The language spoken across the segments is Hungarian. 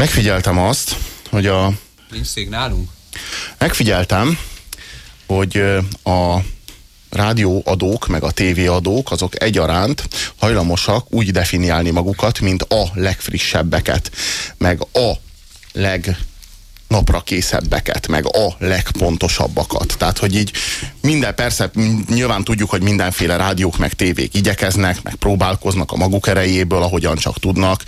Megfigyeltem azt, hogy a... Nincs szignálunk? Megfigyeltem, hogy a rádióadók, meg a tévéadók, azok egyaránt hajlamosak úgy definiálni magukat, mint a legfrissebbeket, meg a leg napra készebbeket, meg a legpontosabbakat. Tehát, hogy így minden, persze nyilván tudjuk, hogy mindenféle rádiók meg tévék igyekeznek, meg próbálkoznak a maguk erejéből, ahogyan csak tudnak,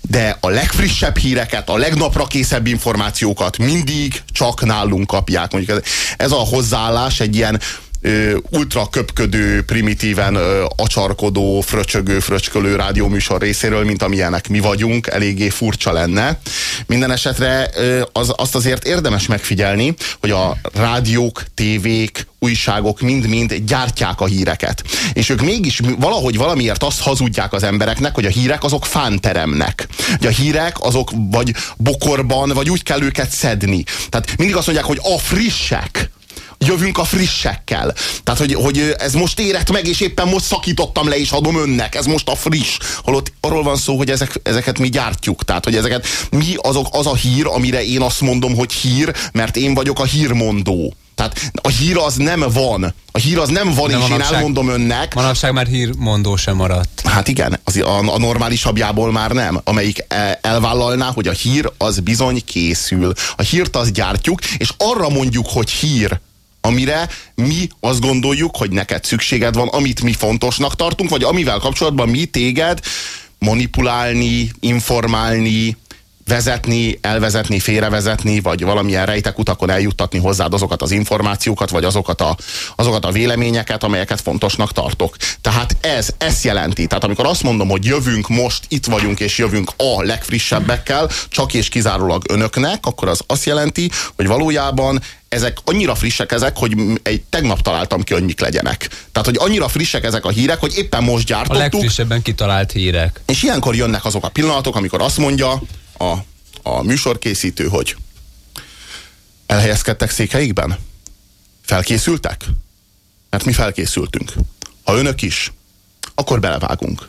de a legfrissebb híreket, a legnapra készebb információkat mindig csak nálunk kapják. Mondjuk ez, ez a hozzáállás egy ilyen ultra köpködő, primitíven acsarkodó, fröcsögő, fröcskölő rádióműsor részéről, mint amilyenek mi vagyunk, eléggé furcsa lenne. Minden esetre az, azt azért érdemes megfigyelni, hogy a rádiók, tévék, újságok mind-mind gyártják a híreket. És ők mégis valahogy valamiért azt hazudják az embereknek, hogy a hírek azok fánteremnek. Hogy a hírek azok vagy bokorban, vagy úgy kell őket szedni. Tehát mindig azt mondják, hogy a frissek jövünk a frissekkel. Tehát, hogy, hogy ez most érett meg, és éppen most szakítottam le, és adom önnek, ez most a friss. Holott arról van szó, hogy ezek, ezeket mi gyártjuk. Tehát, hogy ezeket mi azok, az a hír, amire én azt mondom, hogy hír, mert én vagyok a hírmondó. Tehát a hír az nem van. A hír az nem van, De és manapság, én elmondom önnek. Manapság már hírmondó sem maradt. Hát igen, az, a, a normálisabbjából már nem. Amelyik e, elvállalná, hogy a hír az bizony készül. A hírt az gyártjuk, és arra mondjuk, hogy hír, amire mi azt gondoljuk, hogy neked szükséged van, amit mi fontosnak tartunk, vagy amivel kapcsolatban mi téged manipulálni, informálni, vezetni, elvezetni, félrevezetni, vagy valamilyen rejtek utakon eljuttatni hozzád azokat az információkat, vagy azokat a, azokat a véleményeket, amelyeket fontosnak tartok. Tehát ez, ez jelenti. Tehát amikor azt mondom, hogy jövünk most, itt vagyunk, és jövünk a legfrissebbekkel, csak és kizárólag önöknek, akkor az azt jelenti, hogy valójában ezek annyira frissek ezek, hogy egy tegnap találtam ki, hogy mik legyenek. Tehát, hogy annyira frissek ezek a hírek, hogy éppen most gyártottuk. A legfrissebben kitalált hírek. És ilyenkor jönnek azok a pillanatok, amikor azt mondja a, a műsorkészítő, hogy elhelyezkedtek székeikben? Felkészültek? Mert mi felkészültünk. Ha önök is, akkor belevágunk.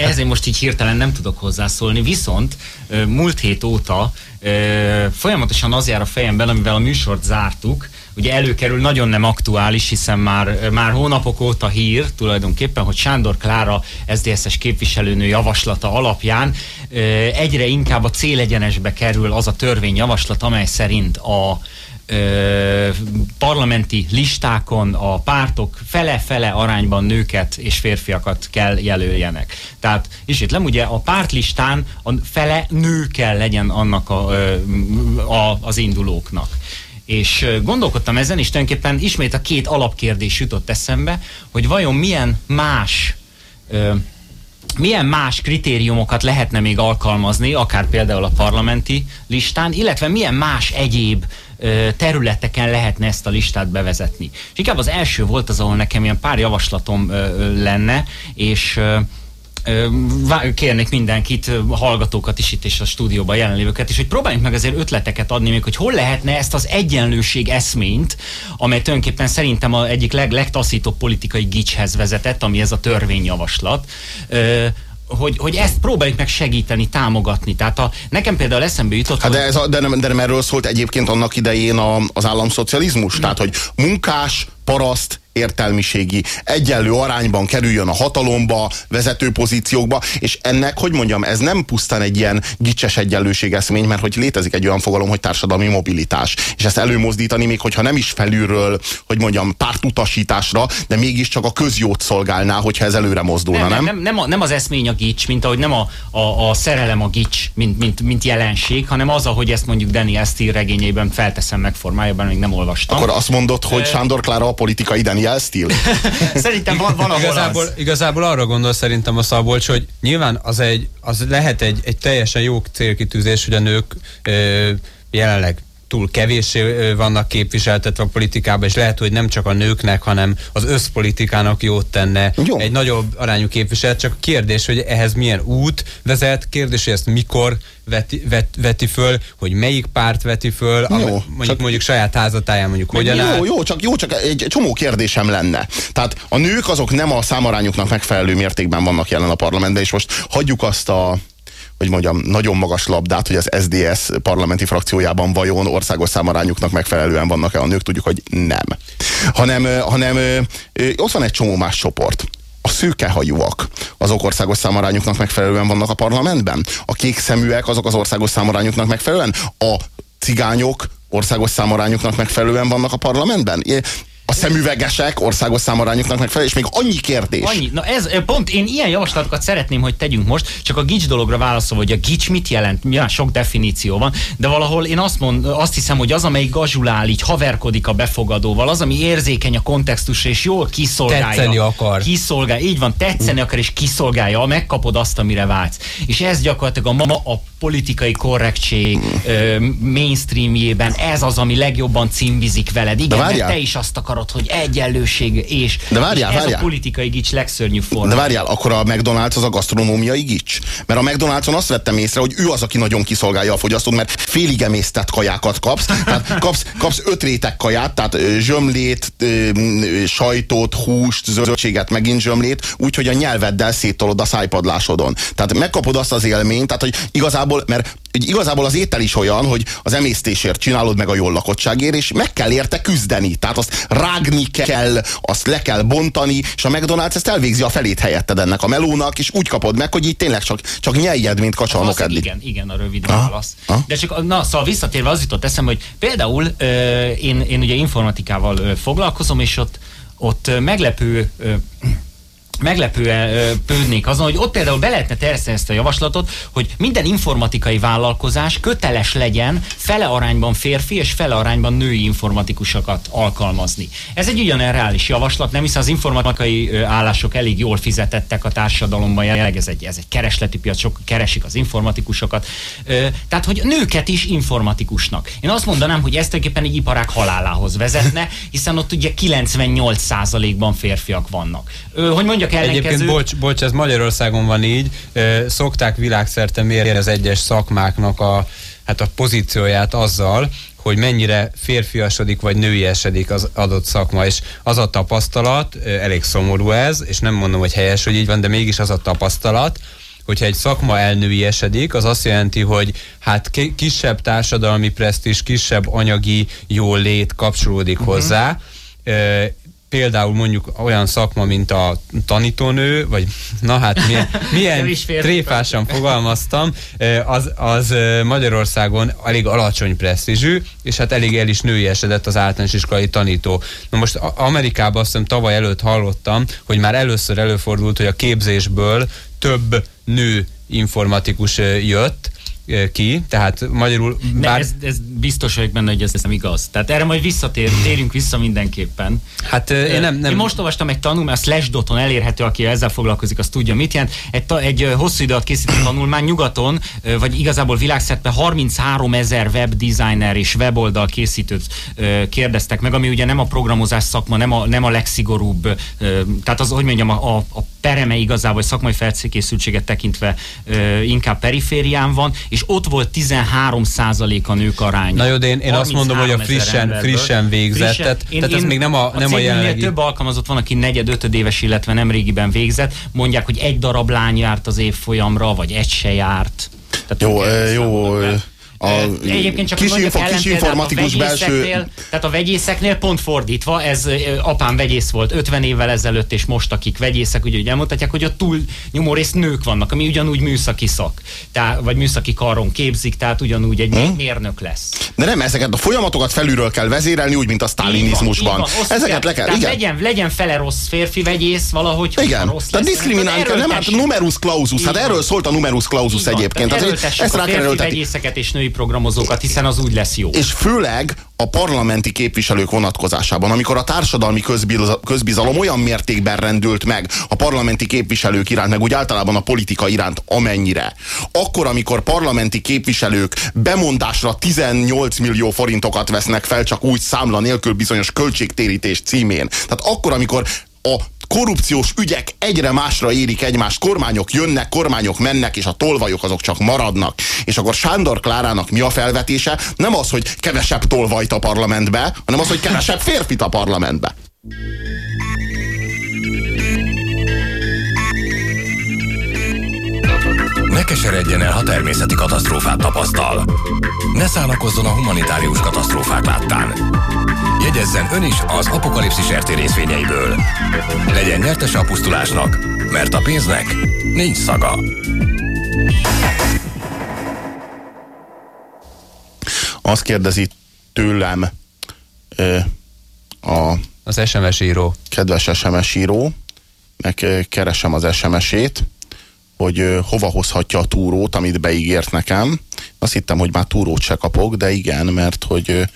Ehhez én most így hirtelen nem tudok hozzászólni, viszont múlt hét óta folyamatosan az jár a fejemben, amivel a műsort zártuk, ugye előkerül, nagyon nem aktuális, hiszen már, már hónapok óta hír tulajdonképpen, hogy Sándor Klára SZDSZ-es képviselőnő javaslata alapján egyre inkább a célegyenesbe kerül az a törvényjavaslat, amely szerint a ö, parlamenti listákon a pártok fele-fele arányban nőket és férfiakat kell jelöljenek. Tehát ismétlem, ugye a pártlistán a fele nő kell legyen annak a, a, az indulóknak. És gondolkodtam ezen, és tulajdonképpen ismét a két alapkérdés jutott eszembe, hogy vajon milyen más ö, milyen más kritériumokat lehetne még alkalmazni, akár például a parlamenti listán, illetve milyen más egyéb területeken lehetne ezt a listát bevezetni. És inkább az első volt az, ahol nekem ilyen pár javaslatom lenne, és kérnék mindenkit, hallgatókat is itt és a stúdióban jelenlévőket is, hogy próbáljunk meg azért ötleteket adni még, hogy hol lehetne ezt az egyenlőség eszményt, amely tulajdonképpen szerintem a egyik leg, legtaszítóbb politikai gicshez vezetett, ami ez a törvényjavaslat, hogy, hogy ezt próbáljuk meg segíteni, támogatni. Tehát a, nekem például eszembe jutott, hát de, ez a, de, nem, de nem erről szólt egyébként annak idején a, az államszocializmus? Tehát, hogy munkás, paraszt, értelmiségi egyenlő arányban kerüljön a hatalomba, vezető pozíciókba, és ennek, hogy mondjam, ez nem pusztán egy ilyen gicses egyenlőségeszmény, mert hogy létezik egy olyan fogalom, hogy társadalmi mobilitás, és ezt előmozdítani, még hogyha nem is felülről, hogy mondjam, pártutasításra, de mégiscsak a közjót szolgálná, hogyha ez előre mozdulna, nem? Nem, nem, nem, a, nem az eszmény a gics, mint ahogy nem a, a, a szerelem a gics, mint, mint, mint jelenség, hanem az, ahogy ezt mondjuk Daniel Steele regényében felteszem meg formájában, még nem olvastam. Akkor azt mondod, hogy Sándor Klára a politikai Daniel Steele. Szerintem van, van ahol Igazából, az. igazából arra gondol szerintem a Szabolcs, hogy nyilván az, egy, az lehet egy, egy teljesen jó célkitűzés, hogy a nők ö, jelenleg túl kevéssé vannak képviseltetve a politikában, és lehet, hogy nem csak a nőknek, hanem az összpolitikának jót tenne Jó. egy nagyobb arányú képviselet, csak kérdés, hogy ehhez milyen út vezet, kérdés, hogy ezt mikor veti, vet, veti föl, hogy melyik párt veti föl, Jó, a, mondjuk, csak- mondjuk saját házatáján mondjuk hogyan áll. Jó, jó, csak, jó, csak egy csomó kérdésem lenne. Tehát a nők azok nem a számarányuknak megfelelő mértékben vannak jelen a parlamentben, és most hagyjuk azt a hogy mondjam, nagyon magas labdát, hogy az SDS parlamenti frakciójában vajon országos számarányuknak megfelelően vannak-e a nők, tudjuk, hogy nem. Hanem, hanem ott van egy csomó más csoport. A szőkehajúak, azok országos számarányuknak megfelelően vannak a parlamentben? A kék szeműek, azok az országos számarányuknak megfelelően? A cigányok országos számarányuknak megfelelően vannak a parlamentben? A szemüvegesek országos számarányuknak megfelelően, és még annyi kérdés. Annyi. Na ez pont, én ilyen javaslatokat szeretném, hogy tegyünk most, csak a gics dologra válaszolva, hogy a gics mit jelent, milyen sok definíció van, de valahol én azt, mond, azt hiszem, hogy az, amelyik gazsulál, így haverkodik a befogadóval, az, ami érzékeny a kontextusra, és jól kiszolgálja. Tetszeni akar. Kiszolgálja, így van, tetszeni akar, és kiszolgálja, megkapod azt, amire vágysz. És ez gyakorlatilag a ma a politikai korrektség mainstreamjében, ez az, ami legjobban címvizik veled. Igen, mert várjál. te is azt akarod, hogy egyenlőség, és, De várjál, és ez várjál. a politikai gics legszörnyűbb forma. De várjál, akkor a McDonald's az a gasztronómiai gics? Mert a McDonald'son azt vettem észre, hogy ő az, aki nagyon kiszolgálja a fogyasztót, mert félig emésztett kajákat kapsz. Tehát kapsz, kapsz öt réteg kaját, tehát zsömlét, sajtot, húst, zöldséget, megint zsömlét, úgyhogy a nyelveddel széttolod a szájpadlásodon. Tehát megkapod azt az élményt, tehát hogy igazából, mert hogy igazából az étel is olyan, hogy az emésztésért csinálod meg a jól lakottságért, és meg kell érte küzdeni. Tehát azt rágni kell, azt le kell bontani, és a McDonald's ezt elvégzi a felét helyetted ennek a melónak, és úgy kapod meg, hogy így tényleg csak, csak nyeljed, mint kacsa a Valószínűleg nokedli. igen, igen, a rövid Ha? válasz. Ha? De csak, na, szóval visszatérve az jutott eszembe, hogy például én, én ugye informatikával foglalkozom, és ott, ott meglepő meglepően pődnék azon, hogy ott például be lehetne terjeszteni ezt a javaslatot, hogy minden informatikai vállalkozás köteles legyen fele arányban férfi és fele arányban női informatikusokat alkalmazni. Ez egy ugyanilyen reális javaslat, nem hiszen az informatikai állások elég jól fizetettek a társadalomban, jelenleg ez egy, ez egy keresleti piac, sok keresik az informatikusokat. Tehát, hogy nőket is informatikusnak. Én azt mondanám, hogy ez tulajdonképpen egy iparág halálához vezetne, hiszen ott ugye 98%-ban férfiak vannak. Hogy mondjak ellenkező... Egyébként, bocs, bocs, ez Magyarországon van így, szokták világszerte mérni az egyes szakmáknak a, hát a pozícióját azzal, hogy mennyire férfiasodik vagy nőiesedik az adott szakma, és az a tapasztalat, elég szomorú ez, és nem mondom, hogy helyes, hogy így van, de mégis az a tapasztalat, hogyha egy szakma elnőiesedik, az azt jelenti, hogy hát ki- kisebb társadalmi presztis, kisebb anyagi jólét kapcsolódik uh-huh. hozzá, például mondjuk olyan szakma, mint a tanítónő, vagy na hát milyen, milyen tréfásan fogalmaztam, az, az Magyarországon elég alacsony presztízsű, és hát elég el is nőiesedett az általános iskolai tanító. Na most Amerikában azt hiszem tavaly előtt hallottam, hogy már először előfordult, hogy a képzésből több nő informatikus jött ki, tehát magyarul Ne, bár... ez, ez biztos vagyok benne, hogy ez nem igaz. Tehát erre majd visszatér, térünk vissza mindenképpen. Hát én nem, nem... Én most olvastam egy tanulmány, a Slashdot-on elérhető, aki ezzel foglalkozik, az tudja mit jelent. Egy, egy hosszú idő alatt készített tanulmány nyugaton, vagy igazából világszerte 33 ezer webdesigner és weboldal készítőt kérdeztek meg, ami ugye nem a programozás szakma, nem a, nem a legszigorúbb, tehát az, hogy mondjam, a, a, pereme igazából, szakmai felkészültséget tekintve inkább periférián van, és ott volt 13 a nők aránya. Na jó, de én, én azt mondom, hogy a 33 ezer frissen, frissen végzett, tehát, tehát ez még nem a, nem a jelenlegi... több alkalmazott van, aki negyed, ötödéves, illetve nem régiben végzett. Mondják, hogy egy darab lány járt az évfolyamra, vagy egy se járt. Tehát Jó, erre jó, be. A Egyébként csak kis info- kis informatikus a belső- tehát a vegyészeknél pont fordítva, ez apám vegyész volt 50 évvel ezelőtt, és most akik vegyészek, ugye, ugye elmondhatják, hogy a túl nyomó részt nők vannak, ami ugyanúgy műszaki szak, tehát, vagy műszaki karon képzik, tehát ugyanúgy egy Hm? mérnök lesz. De nem, ezeket a folyamatokat felülről kell vezérelni, úgy, mint a Így van, sztálinizmusban. így van, osszuk Ezeket le kell, Tehát igen. Legyen, legyen fele rossz férfi vegyész valahogy, Igen, rossz tehát diszkriminálni kell, nem hát numerus clausus, hát erről szólt a numerus clausus egyébként. Erőltessük a férfi vegyészeket és női programozókat, hiszen az úgy lesz jó. És főleg a parlamenti képviselők vonatkozásában, amikor a társadalmi közbizalom olyan mértékben rendült meg a parlamenti képviselők iránt, meg úgy általában a politika iránt, amennyire. Akkor, amikor parlamenti képviselők bemondásra 18 millió forintokat vesznek fel, csak úgy számla nélkül bizonyos költségtérítés címén. Tehát akkor, amikor a korrupciós ügyek egyre másra érik egymást, kormányok jönnek, kormányok mennek, és a tolvajok azok csak maradnak. És akkor Sándor Klárának mi a felvetése? Nem az, hogy kevesebb tolvajt a parlamentbe, hanem az, hogy kevesebb férfit a parlamentbe. Ne keseredjen el, ha természeti katasztrófát tapasztal. Ne szánakozzon a humanitárius katasztrófák láttán. Jegyezzen ön is az apokalipszis RT részvényeiből. Legyen nyertes a pusztulásnak, mert a pénznek nincs szaga. Azt kérdezi tőlem ö, a az SMS író. Kedves SMS író, meg keresem az SMS-ét, hogy hova hozhatja a túrót, amit beígért nekem. Azt hittem, hogy már túrót se kapok, de igen, mert hogy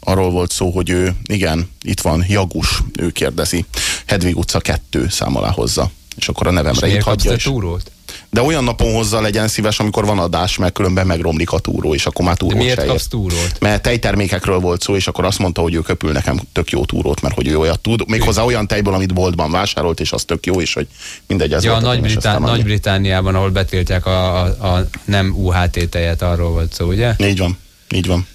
arról volt szó, hogy ő, igen, itt van, Jagus, ő kérdezi. Hedvig utca 2 szám alá hozza. És akkor a nevemre és itt hagyja. És... túrót? De olyan napon hozza legyen szíves, amikor van adás, mert különben megromlik a túró, és akkor már túrót De miért kapsz túrót? Mert tejtermékekről volt szó, és akkor azt mondta, hogy ő köpül nekem tök jó túrót, mert hogy ő olyat tud. Méghozzá olyan tejből, amit boltban vásárolt, és az tök jó, és hogy mindegy. Ez ja, Nagy-Britán, Nagy-Britániában, ahol betiltják a, a, a nem UHT tejet, arról volt szó, ugye? Így van, így van.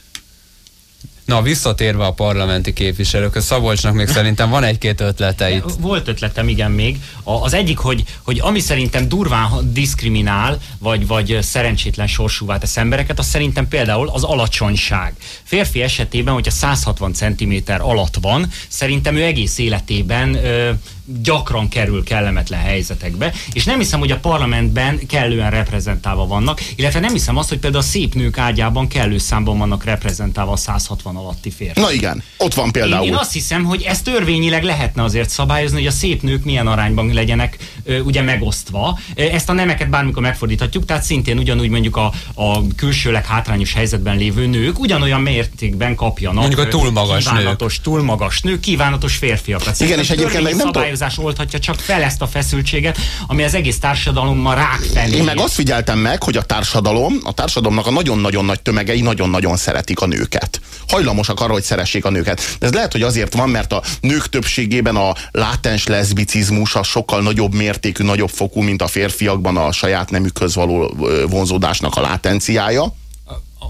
Na, visszatérve a parlamenti képviselők, Szabolcsnak még szerintem van egy-két ötlete itt. Volt ötletem, igen, még. Az egyik, hogy, hogy ami szerintem durván diszkriminál, vagy, vagy szerencsétlen sorsúvá tesz embereket, az szerintem például az alacsonyság. Férfi esetében, hogyha 160 cm alatt van, szerintem ő egész életében ö, gyakran kerül kellemetlen helyzetekbe, és nem hiszem, hogy a parlamentben kellően reprezentálva vannak, illetve nem hiszem azt, hogy például a szép nők ágyában kellő számban vannak reprezentálva a 160 alatti férfi. Na igen, ott van például. Én, én azt hiszem, hogy ezt törvényileg lehetne azért szabályozni, hogy a szép nők milyen arányban legyenek ö, ugye megosztva. Ezt a nemeket bármikor megfordíthatjuk, tehát szintén ugyanúgy mondjuk a, a külsőleg hátrányos helyzetben lévő nők ugyanolyan mértékben kapjanak. Mondjuk a túl magas kívánatos, nők. túl magas nők, kívánatos férfiakat. Igen, és egyébként meg nem szabályozás oldhatja csak fel ezt a feszültséget, ami az egész társadalommal rák felé. Én meg azt figyeltem meg, hogy a társadalom, a társadalomnak a nagyon-nagyon nagy tömegei nagyon-nagyon szeretik a nőket. Hajlamosak arra, hogy szeressék a nőket. De ez lehet, hogy azért van, mert a nők többségében a látens leszbicizmus a sokkal nagyobb mértékű, nagyobb fokú, mint a férfiakban a saját nemükhöz való vonzódásnak a látenciája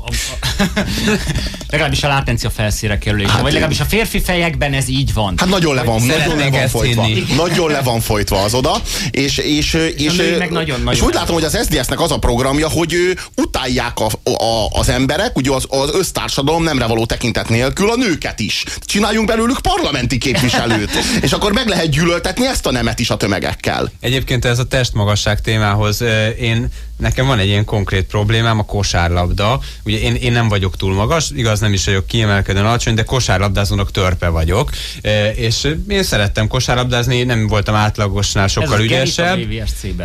legalábbis a látencia felszíre kerülése, hát vagy legalábbis a férfi fejekben ez így van. Hát nagyon le van, nagyon le van folytva. Nagyon le van folytva az oda. És, és, és, és, meg nagyon, nagyon és úgy látom, hogy az SZDSZ-nek az a programja, hogy ő utálják a, a, az emberek, ugye az, az össztársadalom nemre való tekintet nélkül a nőket is. Csináljunk belőlük parlamenti képviselőt. és akkor meg lehet gyűlöltetni ezt a nemet is a tömegekkel. Egyébként ez a testmagasság témához én nekem van egy ilyen konkrét problémám, a kosárlabda. Ugye én, én nem vagyok túl magas, igaz nem is vagyok kiemelkedően alacsony, de kosárlabdázónak törpe vagyok. E, és én szerettem kosárlabdázni, nem voltam átlagosnál sokkal Ez ügyesebb.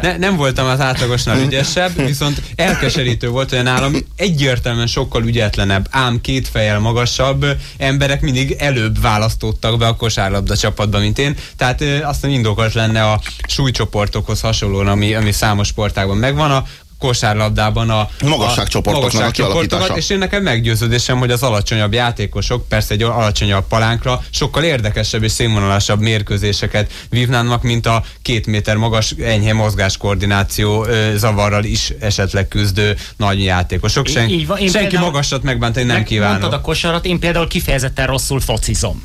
Ne, nem voltam az átlagosnál ügyesebb, viszont elkeserítő volt, hogy nálam egyértelműen sokkal ügyetlenebb, ám két fejjel magasabb emberek mindig előbb választottak be a kosárlabda csapatba, mint én. Tehát e, aztán indokolt lenne a súlycsoportokhoz hasonlóan, ami, ami számos sportágban megvan. A kosárlabdában a magasságcsoportoknak magasságcsoportokat, és én nekem meggyőződésem, hogy az alacsonyabb játékosok persze egy alacsonyabb palánkra sokkal érdekesebb és színvonalasabb mérkőzéseket vívnának, mint a két méter magas enyhe mozgáskoordináció zavarral is esetleg küzdő nagy játékosok. Sen, így van, senki például, magasat megbántani nem kívánok. Mondtad a kosarat, én például kifejezetten rosszul focizom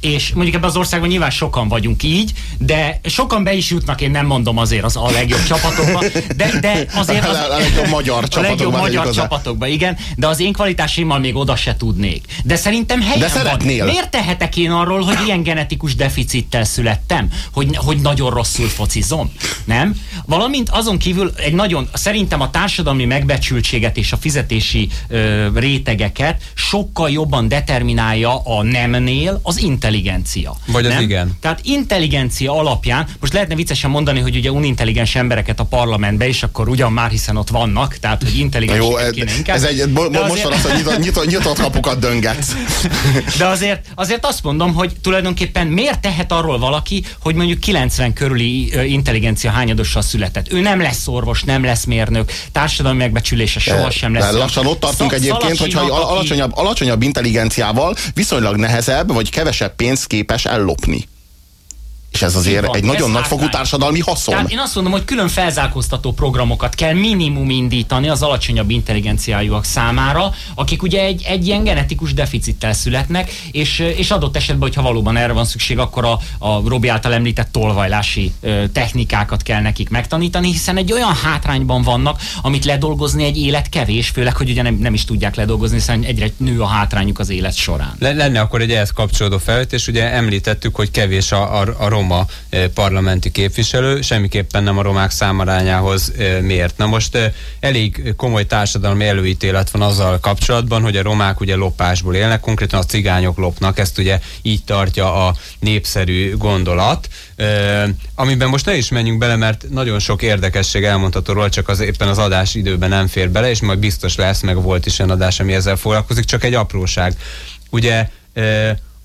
és mondjuk ebben az országban nyilván sokan vagyunk így, de sokan be is jutnak, én nem mondom azért az a legjobb csapatokba, de, de azért az, a legjobb magyar csapatokba. A legjobb magyar csapatokba, igen, de az én kvalitásaimmal még oda se tudnék. De szerintem helyen de szeretnél. van. Miért tehetek én arról, hogy ilyen genetikus deficittel születtem? Hogy, hogy nagyon rosszul focizom? Nem? Valamint azon kívül egy nagyon, szerintem a társadalmi megbecsültséget és a fizetési ö, rétegeket sokkal jobban determinálja a nemnél az internet unintelligencia. Vagy az igen. Tehát intelligencia alapján, most lehetne viccesen mondani, hogy ugye unintelligens embereket a parlamentbe, és akkor ugyan már hiszen ott vannak, tehát hogy intelligens Jó, ez, kéne inkább. ez egy, mo, De most van az, hogy nyitott, nyitott, nyitott kapukat döngetsz. De azért, azért azt mondom, hogy tulajdonképpen miért tehet arról valaki, hogy mondjuk 90 körüli intelligencia hányadossal született. Ő nem lesz orvos, nem lesz mérnök, társadalmi megbecsülése sohasem lesz. De lassan ott tartunk Szal- egyébként, hogyha alacsonyabb, alacsonyabb intelligenciával viszonylag nehezebb, vagy kevesebb pénzt képes ellopni. És ez azért van, egy ez nagyon nagyfokú hátrány. társadalmi haszon. Tehát én azt mondom, hogy külön felzárkóztató programokat kell minimum indítani az alacsonyabb intelligenciájúak számára, akik ugye egy, egy ilyen genetikus deficittel születnek, és, és adott esetben, hogyha valóban erre van szükség, akkor a, a Robi által említett tolvajlási ö, technikákat kell nekik megtanítani, hiszen egy olyan hátrányban vannak, amit ledolgozni egy élet kevés, főleg, hogy ugye nem, nem is tudják ledolgozni, hiszen egyre nő a hátrányuk az élet során. Le- Lenne akkor egy ehhez kapcsolódó felvetés, ugye említettük, hogy kevés a, a, a roma eh, parlamenti képviselő, semmiképpen nem a romák számarányához eh, mért. Na most eh, elég komoly társadalmi előítélet van azzal kapcsolatban, hogy a romák ugye lopásból élnek, konkrétan a cigányok lopnak, ezt ugye így tartja a népszerű gondolat, amiben most ne is menjünk bele, mert nagyon sok érdekesség elmondható róla, csak az éppen az adás időben nem fér bele, és majd biztos lesz, meg volt is olyan adás, ami ezzel foglalkozik, csak egy apróság. Ugye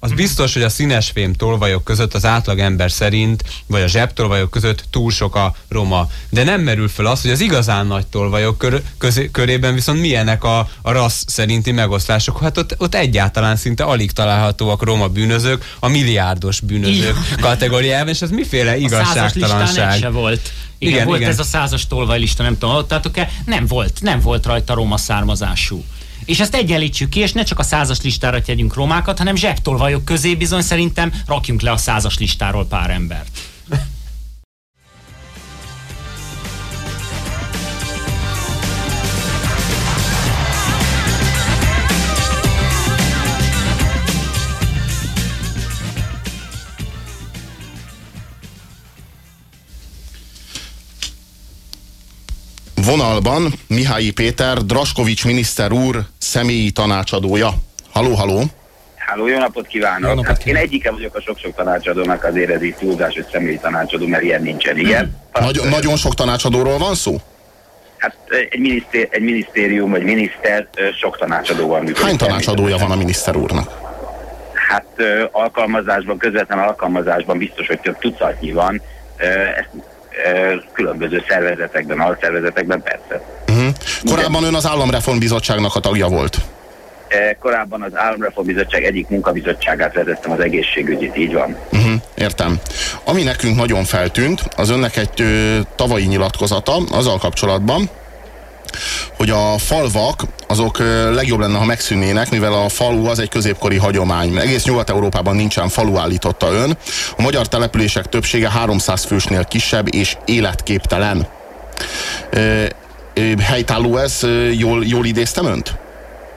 az biztos, hogy a színesfém tolvajok között az átlag ember szerint, vagy a zsebtolvajok között túl sok a roma. De nem merül fel az, hogy az igazán nagy tolvajok kör, közé, körében viszont milyenek a, a rassz szerinti megoszlások. Hát ott, ott egyáltalán szinte alig találhatóak roma bűnözők, a milliárdos bűnözők kategóriában, és ez miféle A igazságtalanság. se volt. Igen, Igen, volt igen. ez a százas tolvajlista, nem tudom, hallottátok-e? Nem volt, nem volt rajta roma származású. És ezt egyenlítsük ki, és ne csak a százas listára tegyünk romákat, hanem zsebtolvajok közé bizony szerintem rakjunk le a százas listáról pár embert. Vonalban Mihályi Péter, Draskovics miniszter úr személyi tanácsadója. Haló, haló. Háló, jó napot kívánok! Jó napot hát én egyike vagyok a sok-sok tanácsadónak, azért ez így túlzás, hogy személyi tanácsadó, mert ilyen nincsen, igen. Nagy, nagyon sok tanácsadóról van szó? Hát egy, minisztér, egy minisztérium, vagy miniszter sok tanácsadóval működik. Hány tanácsadója van a miniszter úrnak? Hát alkalmazásban, közvetlen alkalmazásban biztos, hogy több tucatnyi van. Ezt különböző szervezetekben, alszervezetekben persze. Uh-huh. Korábban ön az Államreform Bizottságnak a tagja volt. Korábban az Államreform Bizottság egyik munkabizottságát vezettem, az egészségügyit, így van. Uh-huh, értem. Ami nekünk nagyon feltűnt, az önnek egy ö, tavalyi nyilatkozata azzal kapcsolatban, hogy a falvak azok legjobb lenne, ha megszűnnének, mivel a falu az egy középkori hagyomány. Egész Nyugat-Európában nincsen falu, állította ön. A magyar települések többsége 300 fősnél kisebb és életképtelen. Helytálló ez? Jól, jól idéztem önt?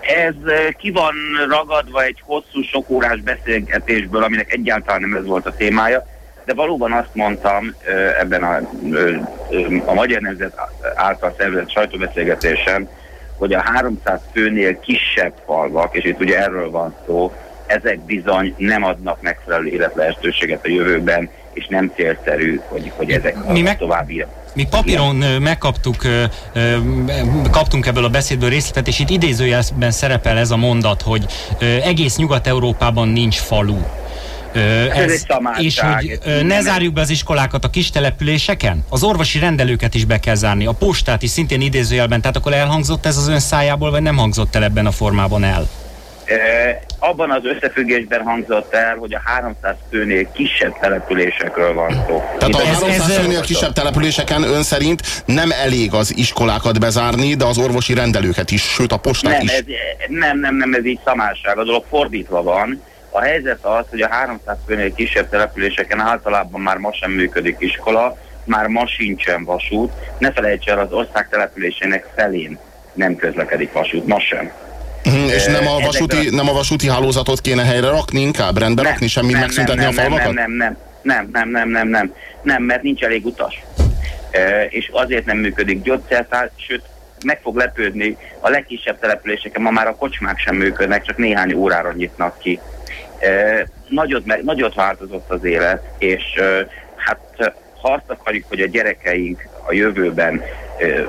Ez ki van ragadva egy hosszú, sok órás beszélgetésből, aminek egyáltalán nem ez volt a témája, de valóban azt mondtam ebben a, a Magyar Nemzet által szervezett sajtóbeszélgetésen, hogy a 300 főnél kisebb falvak, és itt ugye erről van szó, ezek bizony nem adnak megfelelő életlehetőséget a jövőben, és nem célszerű, hogy, hogy ezek Mi meg- további Mi papíron megkaptuk, kaptunk ebből a beszédből részletet, és itt idézőjelben szerepel ez a mondat, hogy egész Nyugat-Európában nincs falu. Ö, Ez egy és hogy ez ne zárjuk be az iskolákat a kis településeken? Az orvosi rendelőket is be kell zárni, a postát is szintén idézőjelben, tehát akkor elhangzott ez az ön szájából, vagy nem hangzott el ebben a formában el? Abban az összefüggésben hangzott el, hogy a 300 főnél kisebb településekről van szó. Tehát a Mint ez- 300 ez- főnél kisebb településeken ön szerint nem elég az iskolákat bezárni, de az orvosi rendelőket is, sőt a postát nem, is. ez, nem, nem, nem, ez így szamárság. A dolog fordítva van. A helyzet az, hogy a 300 főnél kisebb településeken általában már ma sem működik iskola, már ma sincsen vasút. Ne felejts el, az ország településének felén nem közlekedik vasút, ma sem. Mhm, És nem a, vasúti, nem a vasúti hálózatot kéne helyre rakni inkább, rendbe rakni, semmit megszüntetni nem, a falvakat? Nem, nem, nem, nem, nem, nem, nem, nem, nem, mert nincs elég utas. E, és azért nem működik gyógyszertár, sőt, meg fog lepődni, a legkisebb településeken ma már a kocsmák sem működnek, csak néhány órára nyitnak ki. Nagyot, nagyot változott az élet, és hát ha azt akarjuk, hogy a gyerekeink a jövőben,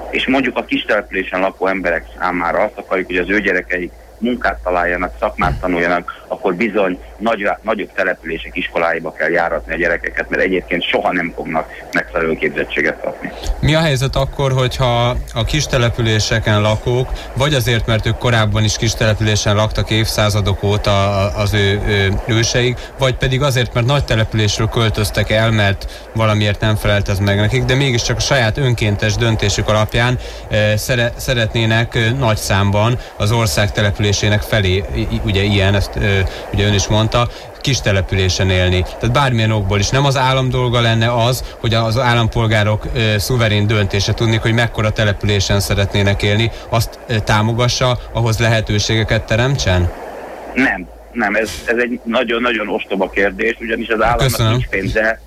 és mondjuk a kis településen lakó emberek számára azt akarjuk, hogy az ő gyerekeik munkát találjanak, szakmát tanuljanak, akkor bizony nagy, nagyobb települések iskoláiba kell járatni a gyerekeket, mert egyébként soha nem fognak megfelelő képzettséget kapni. Mi a helyzet akkor, hogyha a kis településeken lakók, vagy azért, mert ők korábban is kis településen laktak évszázadok óta az ő, ő őseik, vagy pedig azért, mert nagy településről költöztek el, mert valamiért nem felelt ez meg nekik, de mégiscsak a saját önkéntes döntésük alapján e, szere, szeretnének e, nagy számban az ország településének felé, ugye ilyen, ezt e, ugye ön is mondta, kis településen élni. Tehát bármilyen okból is. Nem az állam dolga lenne az, hogy az állampolgárok ö, szuverén döntése tudni, hogy mekkora településen szeretnének élni, azt ö, támogassa, ahhoz lehetőségeket teremtsen? Nem, nem, ez, ez egy nagyon-nagyon ostoba kérdés, ugyanis az államnak Köszönöm. nincs pénze,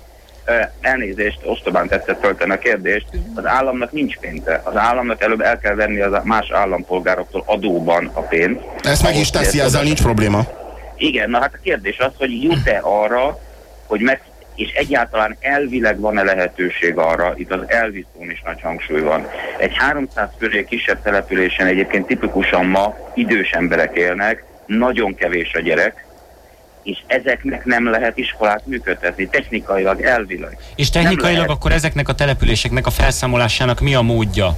elnézést, ostobán tetszett fölten a kérdést, az államnak nincs pénze. Az államnak előbb el kell venni az más állampolgároktól adóban a pénzt. Ezt meg is teszi, ezzel nincs probléma. Igen, na hát a kérdés az, hogy jut-e arra, hogy meg, és egyáltalán elvileg van-e lehetőség arra, itt az elviszón is nagy hangsúly van. Egy 300 főre kisebb településen egyébként tipikusan ma idős emberek élnek, nagyon kevés a gyerek, és ezeknek nem lehet iskolát működtetni, technikailag, elvileg. És technikailag akkor ezeknek a településeknek a felszámolásának mi a módja?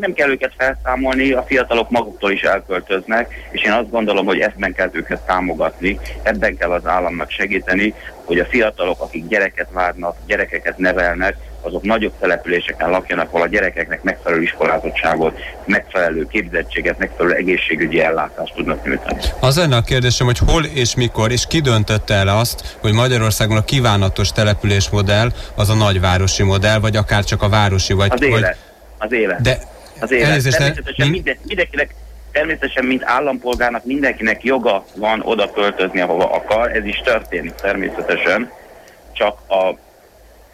Nem kell őket felszámolni, a fiatalok maguktól is elköltöznek, és én azt gondolom, hogy ebben kell őket támogatni, ebben kell az államnak segíteni, hogy a fiatalok, akik gyereket várnak, gyerekeket nevelnek, azok nagyobb településeken lakjanak, ahol a gyerekeknek megfelelő iskolázottságot, megfelelő képzettséget, megfelelő egészségügyi ellátást tudnak nyújtani. Az lenne a kérdésem, hogy hol és mikor, és ki döntötte el azt, hogy Magyarországon a kívánatos településmodell az a nagyvárosi modell, vagy akár csak a városi, vagy... Az élet. Vagy... Az élet. De az élet. Természetesen ne... minden, mindenkinek, természetesen, mint állampolgárnak mindenkinek joga van oda költözni, ahova akar, ez is történik természetesen, csak a,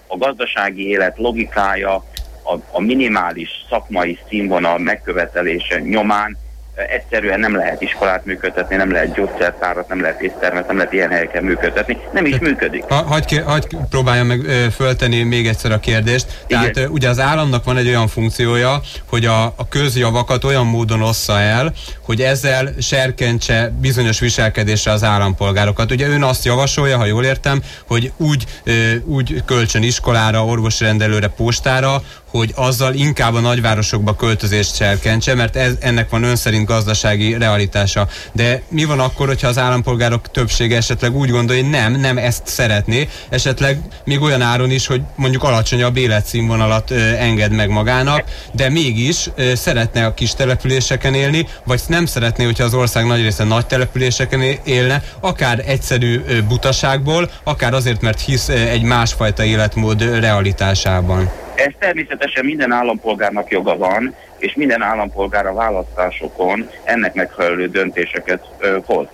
a gazdasági élet logikája, a, a minimális szakmai színvonal megkövetelése nyomán egyszerűen nem lehet iskolát működtetni, nem lehet gyógyszertárat, nem lehet éttermet, nem lehet ilyen helyeken működtetni. Nem is működik. Ha, hagy, hagy próbáljam meg ö, föltenni még egyszer a kérdést. Tehát ö, ugye az államnak van egy olyan funkciója, hogy a, a közjavakat olyan módon ossza el, hogy ezzel serkentse bizonyos viselkedésre az állampolgárokat. Ugye ön azt javasolja, ha jól értem, hogy úgy, ö, úgy kölcsön iskolára, orvosi rendelőre, postára, hogy azzal inkább a nagyvárosokba költözést serkentse, mert ez, ennek van ön szerint gazdasági realitása. De mi van akkor, hogyha az állampolgárok többsége esetleg úgy gondolja, hogy nem, nem ezt szeretné, esetleg még olyan áron is, hogy mondjuk alacsonyabb életszínvonalat ö, enged meg magának, de mégis ö, szeretne a kis településeken élni, vagy nem szeretné, hogyha az ország nagy része nagy településeken élne, akár egyszerű butaságból, akár azért, mert hisz egy másfajta életmód realitásában. Ez természetesen minden állampolgárnak joga van, és minden állampolgár a választásokon ennek megfelelő döntéseket ö, hoz.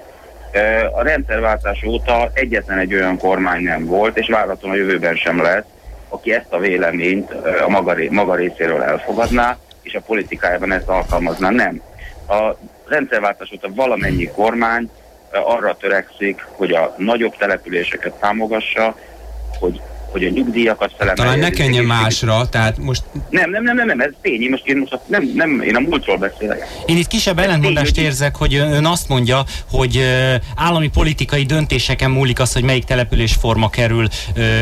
A rendszerváltás óta egyetlen egy olyan kormány nem volt, és várhatóan a jövőben sem lesz, aki ezt a véleményt a maga, maga részéről elfogadná, és a politikájában ezt alkalmazná. Nem. A rendszerváltás óta valamennyi kormány arra törekszik, hogy a nagyobb településeket támogassa, hogy hogy a nyugdíjakat felemelje. Talán ne kenjen másra, tehát most... Nem, nem, nem, nem, nem, ez tény, most én most nem, nem, én a múltról beszélek. Én itt kisebb ellentmondást érzek, hogy ön azt mondja, hogy állami politikai döntéseken múlik az, hogy melyik településforma kerül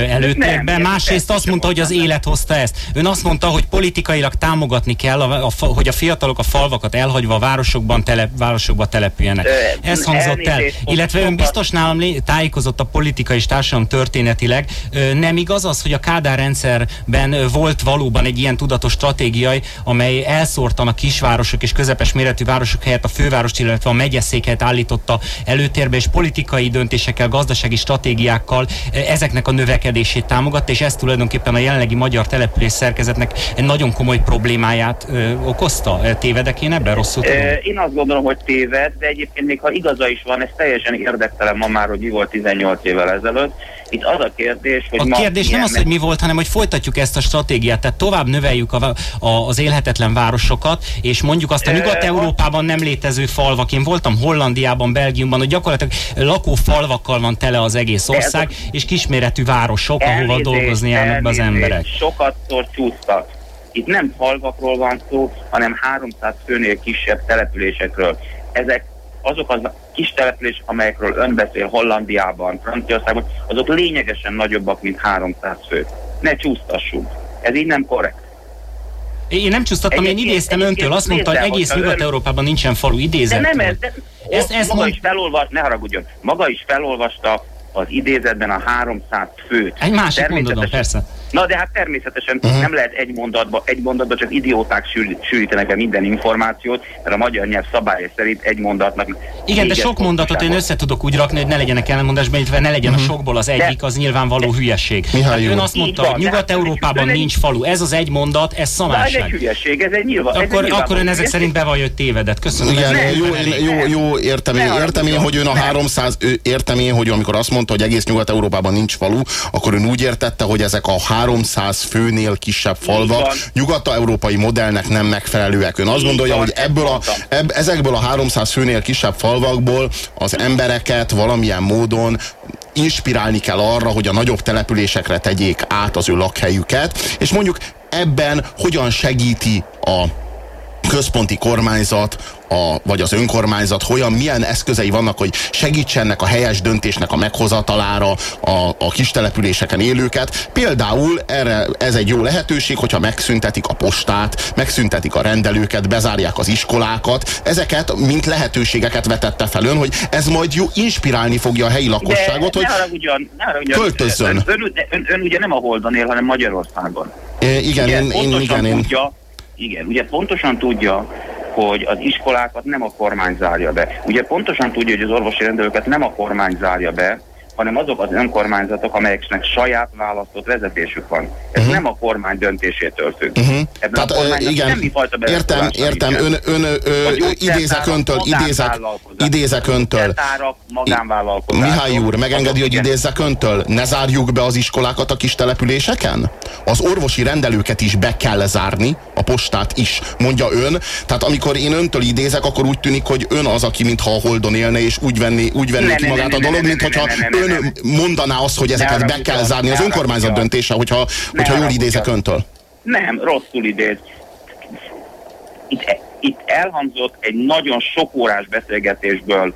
előtérbe. Másrészt azt mondta, hogy az élet hozta ezt. Ön azt mondta, hogy politikailag támogatni kell, a, a, hogy a fiatalok a falvakat elhagyva a városokban, tele, városokba települjenek. Ez hangzott el. Illetve ön biztos nálam tájékozott a politika és társadalom történetileg, nem igaz az, hogy a Kádár rendszerben volt valóban egy ilyen tudatos stratégiai, amely elszórtan a kisvárosok és közepes méretű városok helyett a főváros, illetve a megyeszéket állította előtérbe, és politikai döntésekkel, gazdasági stratégiákkal ezeknek a növekedését támogatta, és ez tulajdonképpen a jelenlegi magyar település szerkezetnek egy nagyon komoly problémáját ö, okozta. Tévedek én ebben rosszul tudom? Én azt gondolom, hogy téved, de egyébként még ha igaza is van, ez teljesen érdektelen ma már, hogy mi volt 18 évvel ezelőtt. Itt az a kérdés, hogy a ma kérdés nem az, hogy mi volt, hanem hogy folytatjuk ezt a stratégiát, tehát tovább növeljük a, a, az élhetetlen városokat, és mondjuk azt a Nyugat-Európában nem létező falvak. Én voltam Hollandiában, Belgiumban, hogy gyakorlatilag lakó falvakkal van tele az egész ország, és kisméretű városok, ahova dolgozni járnak be az emberek. Sokat csúsztak. Itt nem falvakról van szó, hanem 300 főnél kisebb településekről. Ezek azok az kis település, amelyekről ön beszél Hollandiában, Franciaországban, azok lényegesen nagyobbak, mint 300 fő. Ne csúsztassunk. Ez így nem korrekt. Én nem csúsztattam, én idéztem öntől, azt mondta, hogy egész Nyugat-Európában nincsen falu, idézett. De nem ez, de ez, ez maga mond... is felolvas, ne haragudjon, maga is felolvasta az idézetben a 300 főt. Egy másik mondatom, persze. Na de hát természetesen uh-huh. nem lehet egy mondatba, egy mondatba csak idióták sűrítenek el minden információt, mert a magyar nyelv szabálya szerint egy mondatnak... Igen, de sok mondatot én össze tudok úgy rakni, hogy ne legyenek ellenmondásban, illetve ne legyen uh-huh. a mhm. sokból az egyik, az nyilvánvaló de, hülyeség. hát ön azt mondta, van, hogy Nyugat-Európában nincs falu. Ez az egy mondat, ez szamárság. Ez egy hülyeség, ez egy nyilván. Akkor, egy akkor ön ezek szerint bevallja, hogy tévedett. Köszönöm. Igen, jó, jó, jó, értem én, értem én, hogy ön a 300, értem én, hogy amikor azt mondta, hogy egész Nyugat-Európában nincs falu, akkor ön úgy értette, hogy ezek a 300 főnél kisebb falvak nyugat-európai modellnek nem megfelelőek. Ön azt gondolja, hogy ebből a, ebb, ezekből a 300 főnél kisebb falvakból az embereket valamilyen módon inspirálni kell arra, hogy a nagyobb településekre tegyék át az ő lakhelyüket, és mondjuk ebben hogyan segíti a központi kormányzat, a, vagy az önkormányzat hogyan, milyen eszközei vannak, hogy segítsenek a helyes döntésnek a meghozatalára a, a kis településeken élőket. Például erre ez egy jó lehetőség, hogyha megszüntetik a postát, megszüntetik a rendelőket, bezárják az iskolákat. Ezeket, mint lehetőségeket vetette fel ön, hogy ez majd jó inspirálni fogja a helyi lakosságot, de, hogy ugyan, költözzön. Ön, ön, ön, ön, ugye nem a Holdon él, hanem Magyarországon. É, igen, ugye, én, én, igen, én... Tudja, igen, ugye pontosan tudja, hogy az iskolákat nem a kormány zárja be. Ugye pontosan tudja, hogy az orvosi rendelőket nem a kormány zárja be, hanem azok az önkormányzatok, amelyeknek saját választott vezetésük van. Ez uh-huh. nem a kormány döntésétől függ. Uh-huh. Ebben Tehát, a kormánynak igen, semmifajta Értem, értem, ön, ön, ön idézek öntől, idézek, idézek öntől. Mihály úr, megengedi, hogy idézzek öntől? Ne zárjuk be az iskolákat a kis településeken? Az orvosi rendelőket is be kell zárni, a postát is, mondja ön. Tehát amikor én öntől idézek, akkor úgy tűnik, hogy ön az, aki mintha a holdon élne, és úgy venné, úgy venné ki magát a dolog, mintha ön ön mondaná azt, hogy ezeket be kell zárni, az önkormányzat döntése, hogyha, hogyha jól idézek öntől? Nem, rosszul idéz. Itt, itt elhangzott egy nagyon sok órás beszélgetésből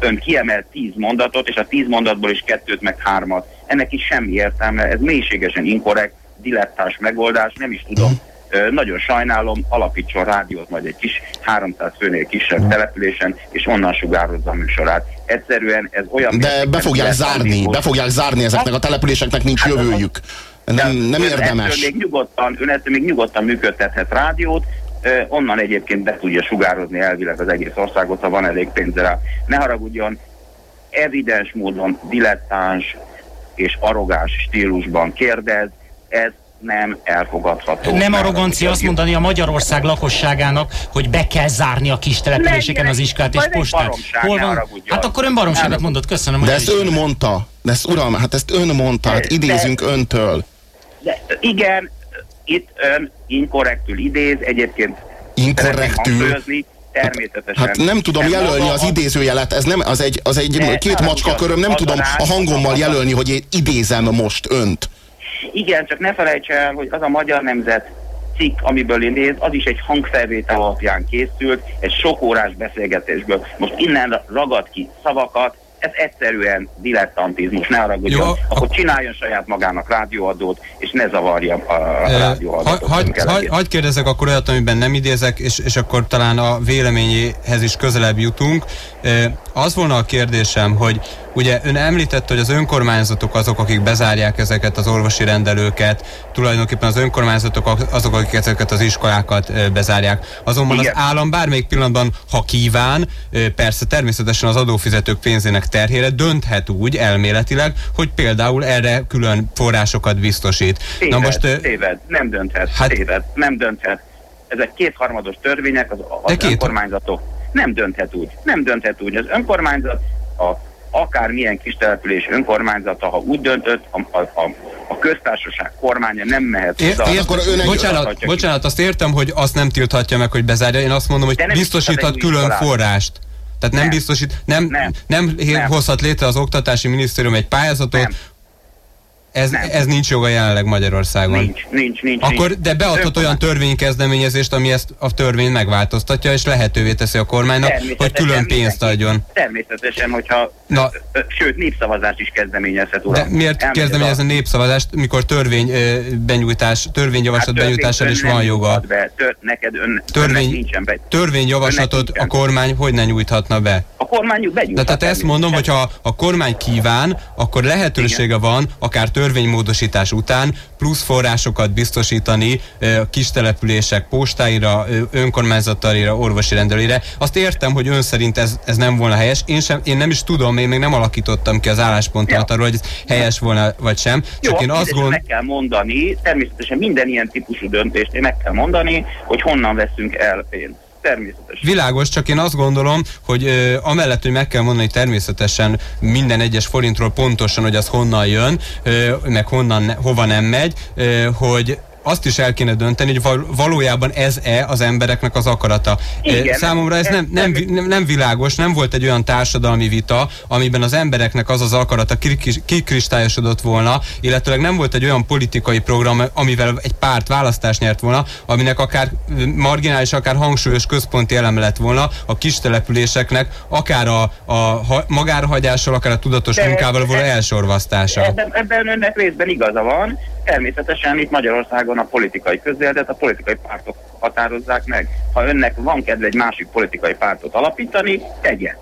ön kiemelt tíz mondatot, és a tíz mondatból is kettőt meg hármat. Ennek is semmi értelme, ez mélységesen inkorrekt, dilettás megoldás, nem is tudom. Mm nagyon sajnálom, alapítson rádiót majd egy kis 300 főnél kisebb településen, és onnan sugározza a műsorát. Egyszerűen ez olyan... De be fogják zárni, be fogják zárni ezeknek a településeknek nincs hát jövőjük. Nem, nem érdemes. Még nyugodtan, ön ettől még nyugodtan működtethet rádiót, onnan egyébként be tudja sugározni elvileg az egész országot, ha van elég pénze rá. Ne haragudjon, evidens módon dilettáns és arrogáns stílusban kérdez, ez nem elfogadható. Nem arrogancia azt mondani a Magyarország lakosságának, hogy be kell zárni a kis településeken az iskolát és postát. Hol van? Hát akkor ön baromságot mondott, köszönöm. De ezt ön mondta. De ezt, uram, hát ezt ön mondta, hát idézünk de, öntől. De igen, itt ön inkorrektül idéz, egyébként Inkorrektül? természetesen. Hát nem tudom jelölni az idézőjelet, ez nem, az egy, az egy két macska köröm, nem tudom a hangommal jelölni, hogy én idézem most önt. Igen, csak ne felejts el, hogy az a Magyar Nemzet cikk, amiből indéz, az is egy hangfelvétel alapján készült, egy sok órás beszélgetésből. Most innen ragad ki szavakat, ez egyszerűen dilettantizmus, ne arra Jó, akkor csináljon saját magának rádióadót, és ne zavarja a rádióadót. Hagy, hagy, hagy kérdezek akkor olyat, amiben nem idézek, és, és akkor talán a véleményéhez is közelebb jutunk. Az volna a kérdésem, hogy ugye ön említette, hogy az önkormányzatok azok, akik bezárják ezeket az orvosi rendelőket, tulajdonképpen az önkormányzatok azok, akik ezeket az iskolákat bezárják. Azonban Igen. az állam bármelyik pillanatban, ha kíván, persze természetesen az adófizetők pénzének terhére dönthet úgy elméletileg, hogy például erre külön forrásokat biztosít. Téved, Na most, téved, nem dönthet, hát, téved, nem dönthet. Ezek kétharmados törvények, az, az két... önkormányzatok nem dönthet úgy. Nem dönthet úgy. Az önkormányzat a akármilyen kis település önkormányzata, ha úgy döntött, a, a, a, a köztársaság kormánya nem mehet hozzá. ér, akkor ön bocsánat, bocsánat, azt értem, hogy azt nem tilthatja meg, hogy bezárja. Én azt mondom, hogy biztosíthat külön forrást. Tehát nem, Nem. biztosít, nem, nem, Nem. nem, hozhat létre az Oktatási Minisztérium egy pályázatot. Nem. Ez, Nem. ez nincs joga jelenleg Magyarországon. Nincs, nincs, nincs. Akkor, nincs. de beadhat olyan törvénykezdeményezést, ami ezt a törvényt megváltoztatja, és lehetővé teszi a kormánynak, hogy külön pénzt adjon. Természetesen, hogyha, Na. sőt, népszavazást is kezdeményezhet, uram. De miért Elmegy kezdeményezni az- népszavazást, mikor törvény benyújtás, törvényjavaslat Hát benyújtására is van joga? Be. Tör, neked ön, Törvény, nincsen be. törvényjavaslatot a kormány hogy ne nyújthatna be? A kormány De begyújthat. tehát ezt mondom, hogy ha a kormány kíván, akkor lehetősége van akár törvénymódosítás után plusz forrásokat biztosítani a kis települések postáira, önkormányzataira, orvosi rendelőire. Azt értem, hogy ön szerint ez, ez nem volna helyes. Én, sem, én nem is tudom, én még nem alakítottam ki az álláspontomat Ja. arról, hogy ez helyes volna vagy sem. Jó, Csak én azt gondolom, meg kell mondani, természetesen minden ilyen típusú döntést én meg kell mondani, hogy honnan veszünk el pénzt. Természetesen. Világos, csak én azt gondolom, hogy ö, amellett, hogy meg kell mondani természetesen minden egyes forintról pontosan, hogy az honnan jön, ö, meg honnan, ne, hova nem megy, ö, hogy azt is el kéne dönteni, hogy val- valójában ez-e az embereknek az akarata. Igen, Számomra ez ez nem, nem, nem, nem világos, nem volt egy olyan társadalmi vita, amiben az embereknek az az akarata kikris- kikristályosodott volna, illetőleg nem volt egy olyan politikai program, amivel egy párt választást nyert volna, aminek akár marginális, akár hangsúlyos központi eleme lett volna a kis településeknek, akár a, a ha, magára hagyással, akár a tudatos De- munkával való elsorvasztása. Ebben, ebben önnek részben igaza van. Természetesen itt Magyarországon a politikai közéletet a politikai pártok határozzák meg. Ha önnek van kedve egy másik politikai pártot alapítani, tegye.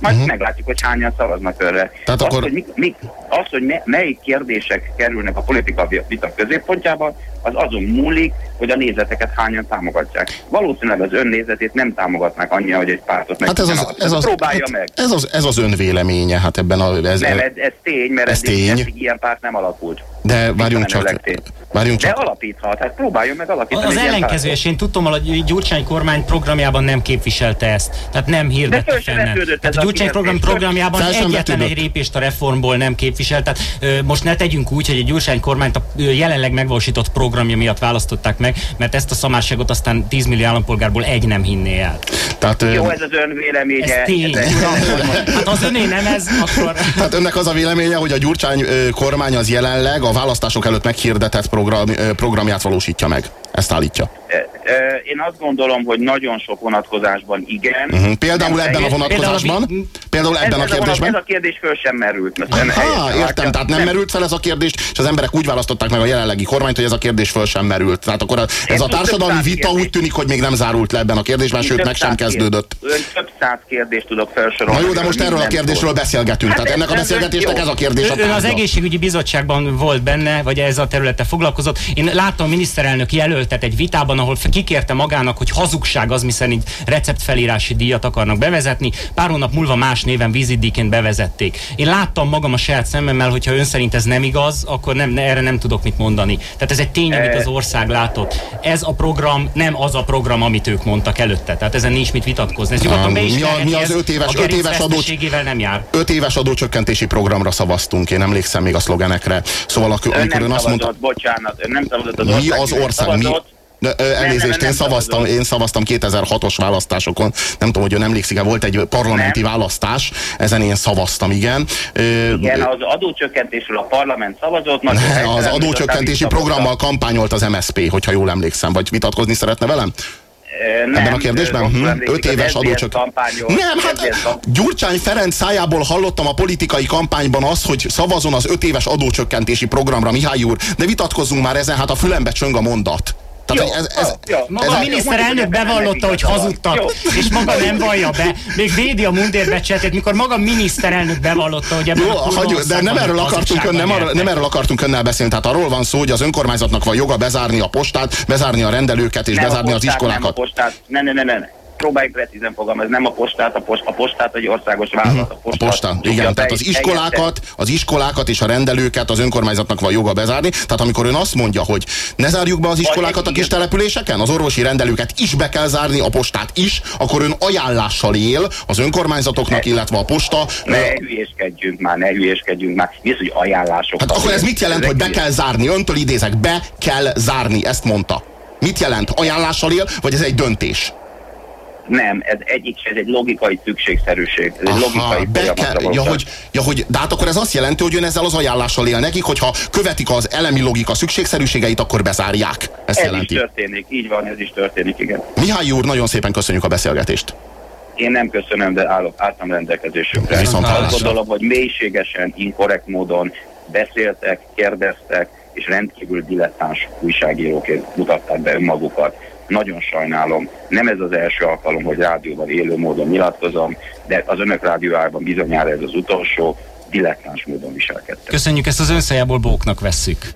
Majd uh-huh. meglátjuk, hogy hányan szavaznak. Mhm. Tehát az, akkor- hogy, mi, mi, az, hogy me, melyik kérdések kerülnek a politika vita középpontjába, az azon múlik, hogy a nézeteket hányan támogatják. Valószínűleg az ön nézetét nem támogatnák annyira, hogy egy pártot meg Hát ez az, ez az, Próbálja hát meg. ez az, ez az ön véleménye, hát ebben a... Ez, Nem, ez, ez tény, mert Ez tény. eddig ilyen párt nem alakult. de várjunk csak, várjunk De csak. alapíthat, hát próbáljon meg alapítani. Az ellenkező, és én tudtam, hogy Gyurcsány kormány programjában nem képviselte ezt. Tehát nem hirdette föl se fenn. nem. vetődött Tehát a a Gyurcsány program programjában egyetlen egy répést a reformból nem képviselt. Tehát most ne tegyünk úgy, hogy egy Gyurcsány kormányt a jelenleg megvalósított programja miatt választották meg, mert ezt a szamárságot aztán 10 millió állampolgárból egy nem hinné el. Tehát, Jó, ez az ön véleménye. Ez tény, Ez-. Hát az öné nem ez, akkor... Tehát önnek az a véleménye, hogy a Gyurcsány kormány az jelenleg a választások előtt meghirdetett program, programját valósítja meg. Ezt állítja. Én azt gondolom, hogy nagyon sok vonatkozásban igen. Uh-huh. Például Nem ebben a vonatkozásban? Például Például ebben a ez, ez, vonat- ez kérdésben? a kérdés föl sem merült. Ah, értem, tehát nem merült fel ez a kérdés, és az emberek úgy választották meg a jelenlegi kormányt, hogy ez a kérdés föl sem merült. Tehát akkor a, ez a több társadalmi vita kérdés. úgy tűnik, hogy még nem zárult le ebben a kérdésben, Én sőt meg sem kezdődött. Ön több száz kérdést tudok felsorolni. Na jó, de most erről a kérdésről beszélgetünk. Hát Tehát ennek a beszélgetésnek ez a kérdés a Ön az egészségügyi bizottságban volt benne, vagy ez a területe foglalkozott. Én láttam a miniszterelnök jelöltet egy vitában, ahol kikérte magának, hogy hazugság az, miszerint receptfelírási díjat akarnak bevezetni. Pár hónap múlva más néven vízidíjként bevezették. Én láttam magam a saját szememmel, hogyha ön szerint ez nem igaz, akkor nem, erre nem tudok mit mondani. Tehát ez egy tény, amit az ország látott. Ez a program nem az a program, amit ők mondtak előtte. Tehát ezen nincs mit vitatkozni. Ez nyugodtan be is mi a- mi az öt éves- a öt éves adó- nem jár. Öt éves adócsökkentési programra szavaztunk, én emlékszem még a szlogenekre. Szóval Ön amikor nem ön azt mondta, bocsánat, ön nem szavazott az mi az ország, mi, de, ö, nem, elnézést, nem, én szavaztam, én szavaztam 2006-os választásokon, nem tudom, hogy ön emlékszik-e, volt egy parlamenti Nem. választás, ezen én szavaztam, igen. Ö, Igen, az adócsökkentésről a parlament szavazott. nagyon az helytelen, adócsökkentési programmal kampányolt az MSP, hogyha jól emlékszem, vagy vitatkozni szeretne velem? Nem, Ebben a kérdésben? Hm? Öt az éves kampányon- Nem, hát Gyurcsány Ferenc szájából hallottam a politikai kampányban azt, hogy szavazon az öt éves adócsökkentési programra, Mihály úr, de vitatkozzunk már ezen, hát a fülembe csöng a mondat. Tehát Jó, ez, ez, jó, jó. Maga ez a a- miniszterelnök bevallotta, hogy hazudtak, Jó. és maga nem vallja be. Még védi a mundérbecsetet, mikor maga a miniszterelnök bevallotta, hogy ebben Jó, a hagyjuk, de nem erről, akartunk, ön, nem, arra, nem erről akartunk önnel beszélni, tehát arról van szó, hogy az önkormányzatnak van joga bezárni a postát, bezárni a rendelőket és Nem a bezárni az postát, Nem a iskolákat. postát, ne, ne, ne, ne. Próbálj precízen fogalmazni, nem a postát, a, post, a postát egy országos vállalat. A postát, A postán, igen, tehát az iskolákat, az iskolákat és a rendelőket az önkormányzatnak van joga bezárni. Tehát amikor ön azt mondja, hogy ne zárjuk be az iskolákat a kis településeken, az orvosi rendelőket is be kell zárni, a postát is, akkor ön ajánlással él az önkormányzatoknak, illetve a posta. Ne hülyéskedjünk már, ne hülyéskedjünk már. Mi az, hogy ajánlások? Hát akkor ez mit jelent, hogy be kell zárni? Öntől idézek, be kell zárni, ezt mondta. Mit jelent? Ajánlással él, vagy ez egy döntés? Nem, ez egyik ez egy logikai szükségszerűség. Ez egy Aha, logikai be kell, ja, hogy, ja, hogy, de hát akkor ez azt jelenti, hogy ön ezzel az ajánlással él nekik, hogyha követik az elemi logika szükségszerűségeit, akkor bezárják. Ezt ez jelenti. is történik, így van, ez is történik, igen. Mihály úr, nagyon szépen köszönjük a beszélgetést. Én nem köszönöm, de állok, álltam rendelkezésükre. Viszont Azt gondolom, hogy mélységesen, inkorrekt módon beszéltek, kérdeztek, és rendkívül dilettáns újságíróként mutatták be önmagukat. Nagyon sajnálom, nem ez az első alkalom, hogy rádióban élő módon nyilatkozom, de az önök rádiójában bizonyára ez az utolsó, dilettáns módon viselkedtek. Köszönjük, ezt az önszájából bóknak vesszük.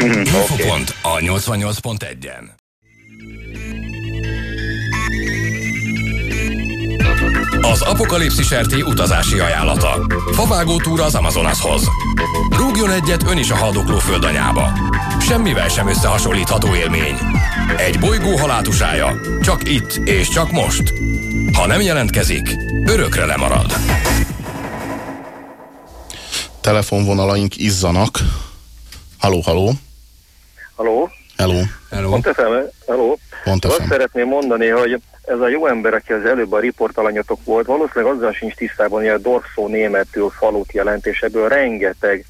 Infopont a 88.1-en. Az apokalipszis RT utazási ajánlata. Favágó túra az Amazonashoz. Rúgjon egyet ön is a haldokló földanyába. Semmivel sem összehasonlítható élmény. Egy bolygó halátusája. Csak itt és csak most. Ha nem jelentkezik, örökre lemarad. Telefonvonalaink izzanak. Haló, haló. Haló? Hello. Hello. Pont FM, haló? Pont Azt szeretném mondani, hogy ez a jó ember, aki az előbb a riportalanyatok volt, valószínűleg azzal sincs tisztában, hogy a Dorszó németül falut jelent, és ebből rengeteg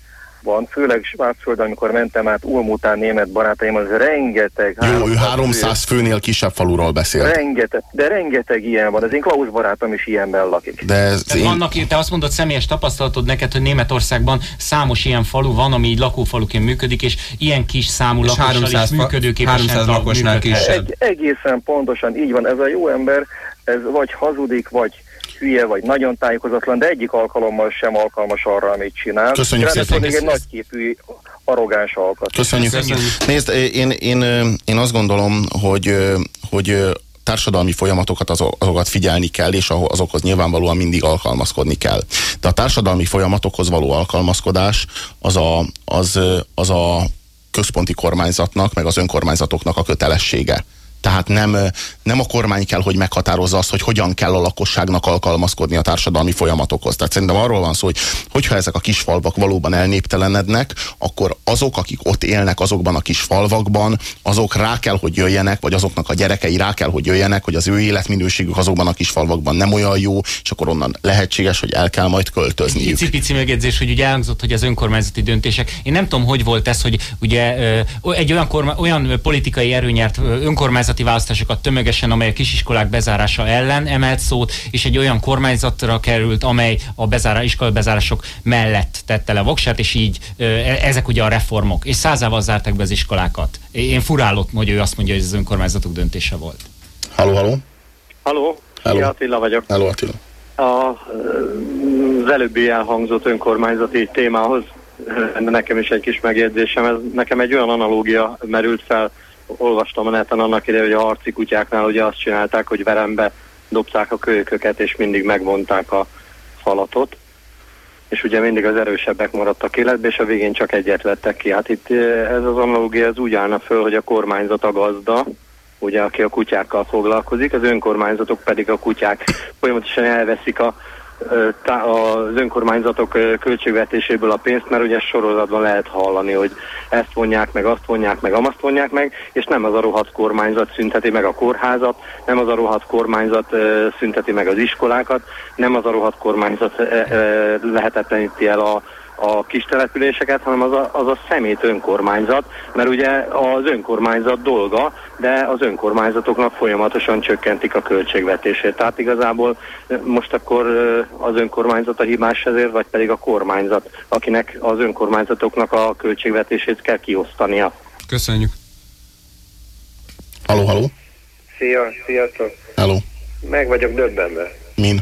van, főleg Svábföldön, amikor mentem át Ulm után német barátaim, az rengeteg. Jó, ő 300 főnél kisebb faluról beszél. Rengeteg, de rengeteg ilyen van. Az én Klaus barátom is ilyenben lakik. De ez Tehát én, vannak, te azt mondod személyes tapasztalatod neked, hogy Németországban számos ilyen falu van, ami így lakófaluként működik, és ilyen kis számú És lakossal 300 is működőképesen 300 tar- lakosnál működhet. kisebb. Egy, egészen pontosan így van. Ez a jó ember, ez vagy hazudik, vagy hülye, vagy nagyon tájékozatlan, de egyik alkalommal sem alkalmas arra, amit csinál. Köszönjük Ráadásul szépen. még egy nagyképű, arrogáns alkat. Köszönjük. Köszönjük. Nézd, én, én, én azt gondolom, hogy, hogy társadalmi folyamatokat azok- azokat figyelni kell, és azokhoz nyilvánvalóan mindig alkalmazkodni kell. De a társadalmi folyamatokhoz való alkalmazkodás az a, az, az a központi kormányzatnak, meg az önkormányzatoknak a kötelessége. Tehát nem, nem a kormány kell, hogy meghatározza azt, hogy hogyan kell a lakosságnak alkalmazkodni a társadalmi folyamatokhoz. Tehát szerintem arról van szó, hogy hogyha ezek a kis falvak valóban elnéptelenednek, akkor azok, akik ott élnek azokban a kis falvakban, azok rá kell, hogy jöjjenek, vagy azoknak a gyerekei rá kell, hogy jöjjenek, hogy az ő életminőségük azokban a kis falvakban nem olyan jó, és akkor onnan lehetséges, hogy el kell majd költözniük. Icipici megjegyzés, hogy ugye elhangzott, hogy az önkormányzati döntések. Én nem tudom, hogy volt ez, hogy ugye egy olyan, korma, olyan politikai erő nyert ö, önkormányzati választásokat tömegesen, amely a kisiskolák bezárása ellen emelt szót, és egy olyan kormányzatra került, amely a bezárá, iskola bezárások mellett tette le voksát, és így e- ezek ugye a reformok. És százával zárták be az iskolákat. Én furálok, hogy ő azt mondja, hogy ez az önkormányzatok döntése volt. Halló, halló? Haló? Hello. Attila vagyok. Halló, Attila. A, az előbbi elhangzott önkormányzati témához nekem is egy kis megjegyzésem. Ez nekem egy olyan analógia merült fel, olvastam a neten annak ide, hogy a harci kutyáknál ugye azt csinálták, hogy verembe dobták a kölyköket, és mindig megvonták a falatot. És ugye mindig az erősebbek maradtak életbe, és a végén csak egyet vettek ki. Hát itt eh, ez az analógia ez úgy állna föl, hogy a kormányzat a gazda, ugye, aki a kutyákkal foglalkozik, az önkormányzatok pedig a kutyák folyamatosan elveszik a, az önkormányzatok költségvetéséből a pénzt, mert ugye sorozatban lehet hallani, hogy ezt vonják meg, azt vonják meg, amazt vonják meg, és nem az a rohadt kormányzat szünteti meg a kórházat, nem az a rohadt kormányzat szünteti meg az iskolákat, nem az a rohadt kormányzat lehetetleníti el a a kis településeket, hanem az a, az a szemét önkormányzat, mert ugye az önkormányzat dolga, de az önkormányzatoknak folyamatosan csökkentik a költségvetését. Tehát igazából most akkor az önkormányzat a hibás ezért, vagy pedig a kormányzat, akinek az önkormányzatoknak a költségvetését kell kiosztania. Köszönjük. Halló, halló? Szia, sziasztok! Halló? Meg vagyok döbbenve. Min?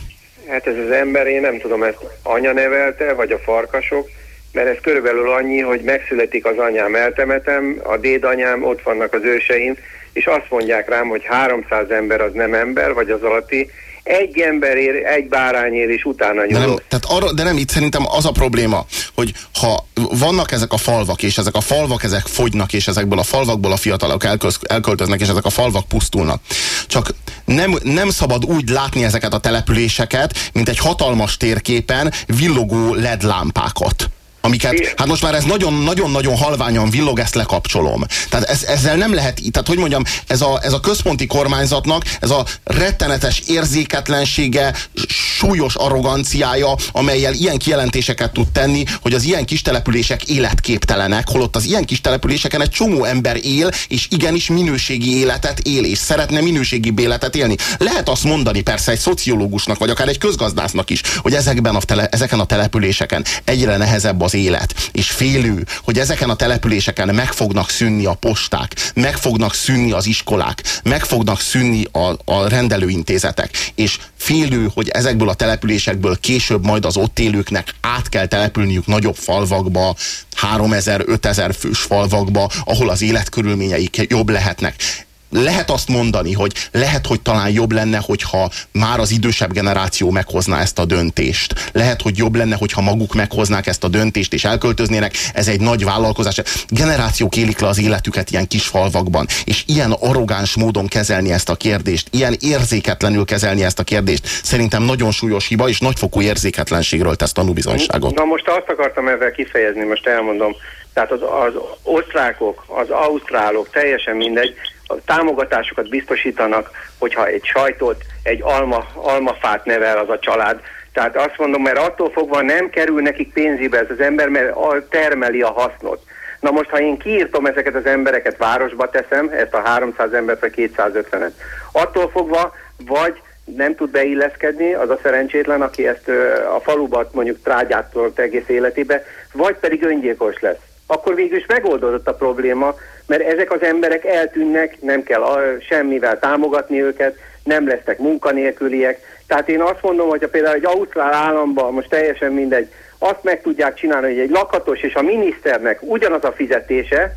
Hát ez az ember, én nem tudom, ezt anya nevelte, vagy a farkasok, mert ez körülbelül annyi, hogy megszületik az anyám, eltemetem, a dédanyám, ott vannak az őseim, és azt mondják rám, hogy 300 ember az nem ember, vagy az alatti, egy emberért, egy bárányért, és utána De nem, nyúlok. tehát arra, de nem itt szerintem az a probléma, hogy ha vannak ezek a falvak, és ezek a falvak ezek fogynak, és ezekből a falvakból a fiatalok elköz, elköltöznek, és ezek a falvak pusztulnak. Csak nem, nem szabad úgy látni ezeket a településeket, mint egy hatalmas térképen villogó LED lámpákat amiket, hát most már ez nagyon-nagyon halványan villog, ezt lekapcsolom. Tehát ez, ezzel nem lehet, tehát hogy mondjam, ez a, ez a központi kormányzatnak, ez a rettenetes érzéketlensége, súlyos arroganciája, amelyel ilyen kijelentéseket tud tenni, hogy az ilyen kis települések életképtelenek, holott az ilyen kis településeken egy csomó ember él, és igenis minőségi életet él, és szeretne minőségi életet élni. Lehet azt mondani persze egy szociológusnak, vagy akár egy közgazdásznak is, hogy ezekben a tele, ezeken a településeken egyre nehezebb az élet, és félő, hogy ezeken a településeken meg fognak szűnni a posták, meg fognak szűnni az iskolák, meg fognak szűnni a, a rendelőintézetek, és félő, hogy ezekből a településekből később majd az ott élőknek át kell települniük nagyobb falvakba, 3000-5000 fős falvakba, ahol az életkörülményeik jobb lehetnek lehet azt mondani, hogy lehet, hogy talán jobb lenne, hogyha már az idősebb generáció meghozná ezt a döntést. Lehet, hogy jobb lenne, hogyha maguk meghoznák ezt a döntést és elköltöznének. Ez egy nagy vállalkozás. Generációk élik le az életüket ilyen kis falvakban, és ilyen arrogáns módon kezelni ezt a kérdést, ilyen érzéketlenül kezelni ezt a kérdést, szerintem nagyon súlyos hiba, és nagyfokú érzéketlenségről tesz tanúbizonyságot. Na most azt akartam ezzel kifejezni, most elmondom. Tehát az, az osztrákok, az ausztrálok, teljesen mindegy, támogatásokat biztosítanak, hogyha egy sajtot, egy alma, almafát nevel az a család. Tehát azt mondom, mert attól fogva nem kerül nekik pénzibe ez az ember, mert termeli a hasznot. Na most, ha én kiírtom ezeket az embereket, városba teszem, ezt a 300 embert vagy 250-et, attól fogva vagy nem tud beilleszkedni, az a szerencsétlen, aki ezt a falubat mondjuk trágyától egész életébe, vagy pedig öngyilkos lesz. Akkor végül is megoldódott a probléma, mert ezek az emberek eltűnnek, nem kell semmivel támogatni őket, nem lesznek munkanélküliek. Tehát én azt mondom, hogy például egy ausztrál államban, most teljesen mindegy, azt meg tudják csinálni, hogy egy lakatos és a miniszternek ugyanaz a fizetése,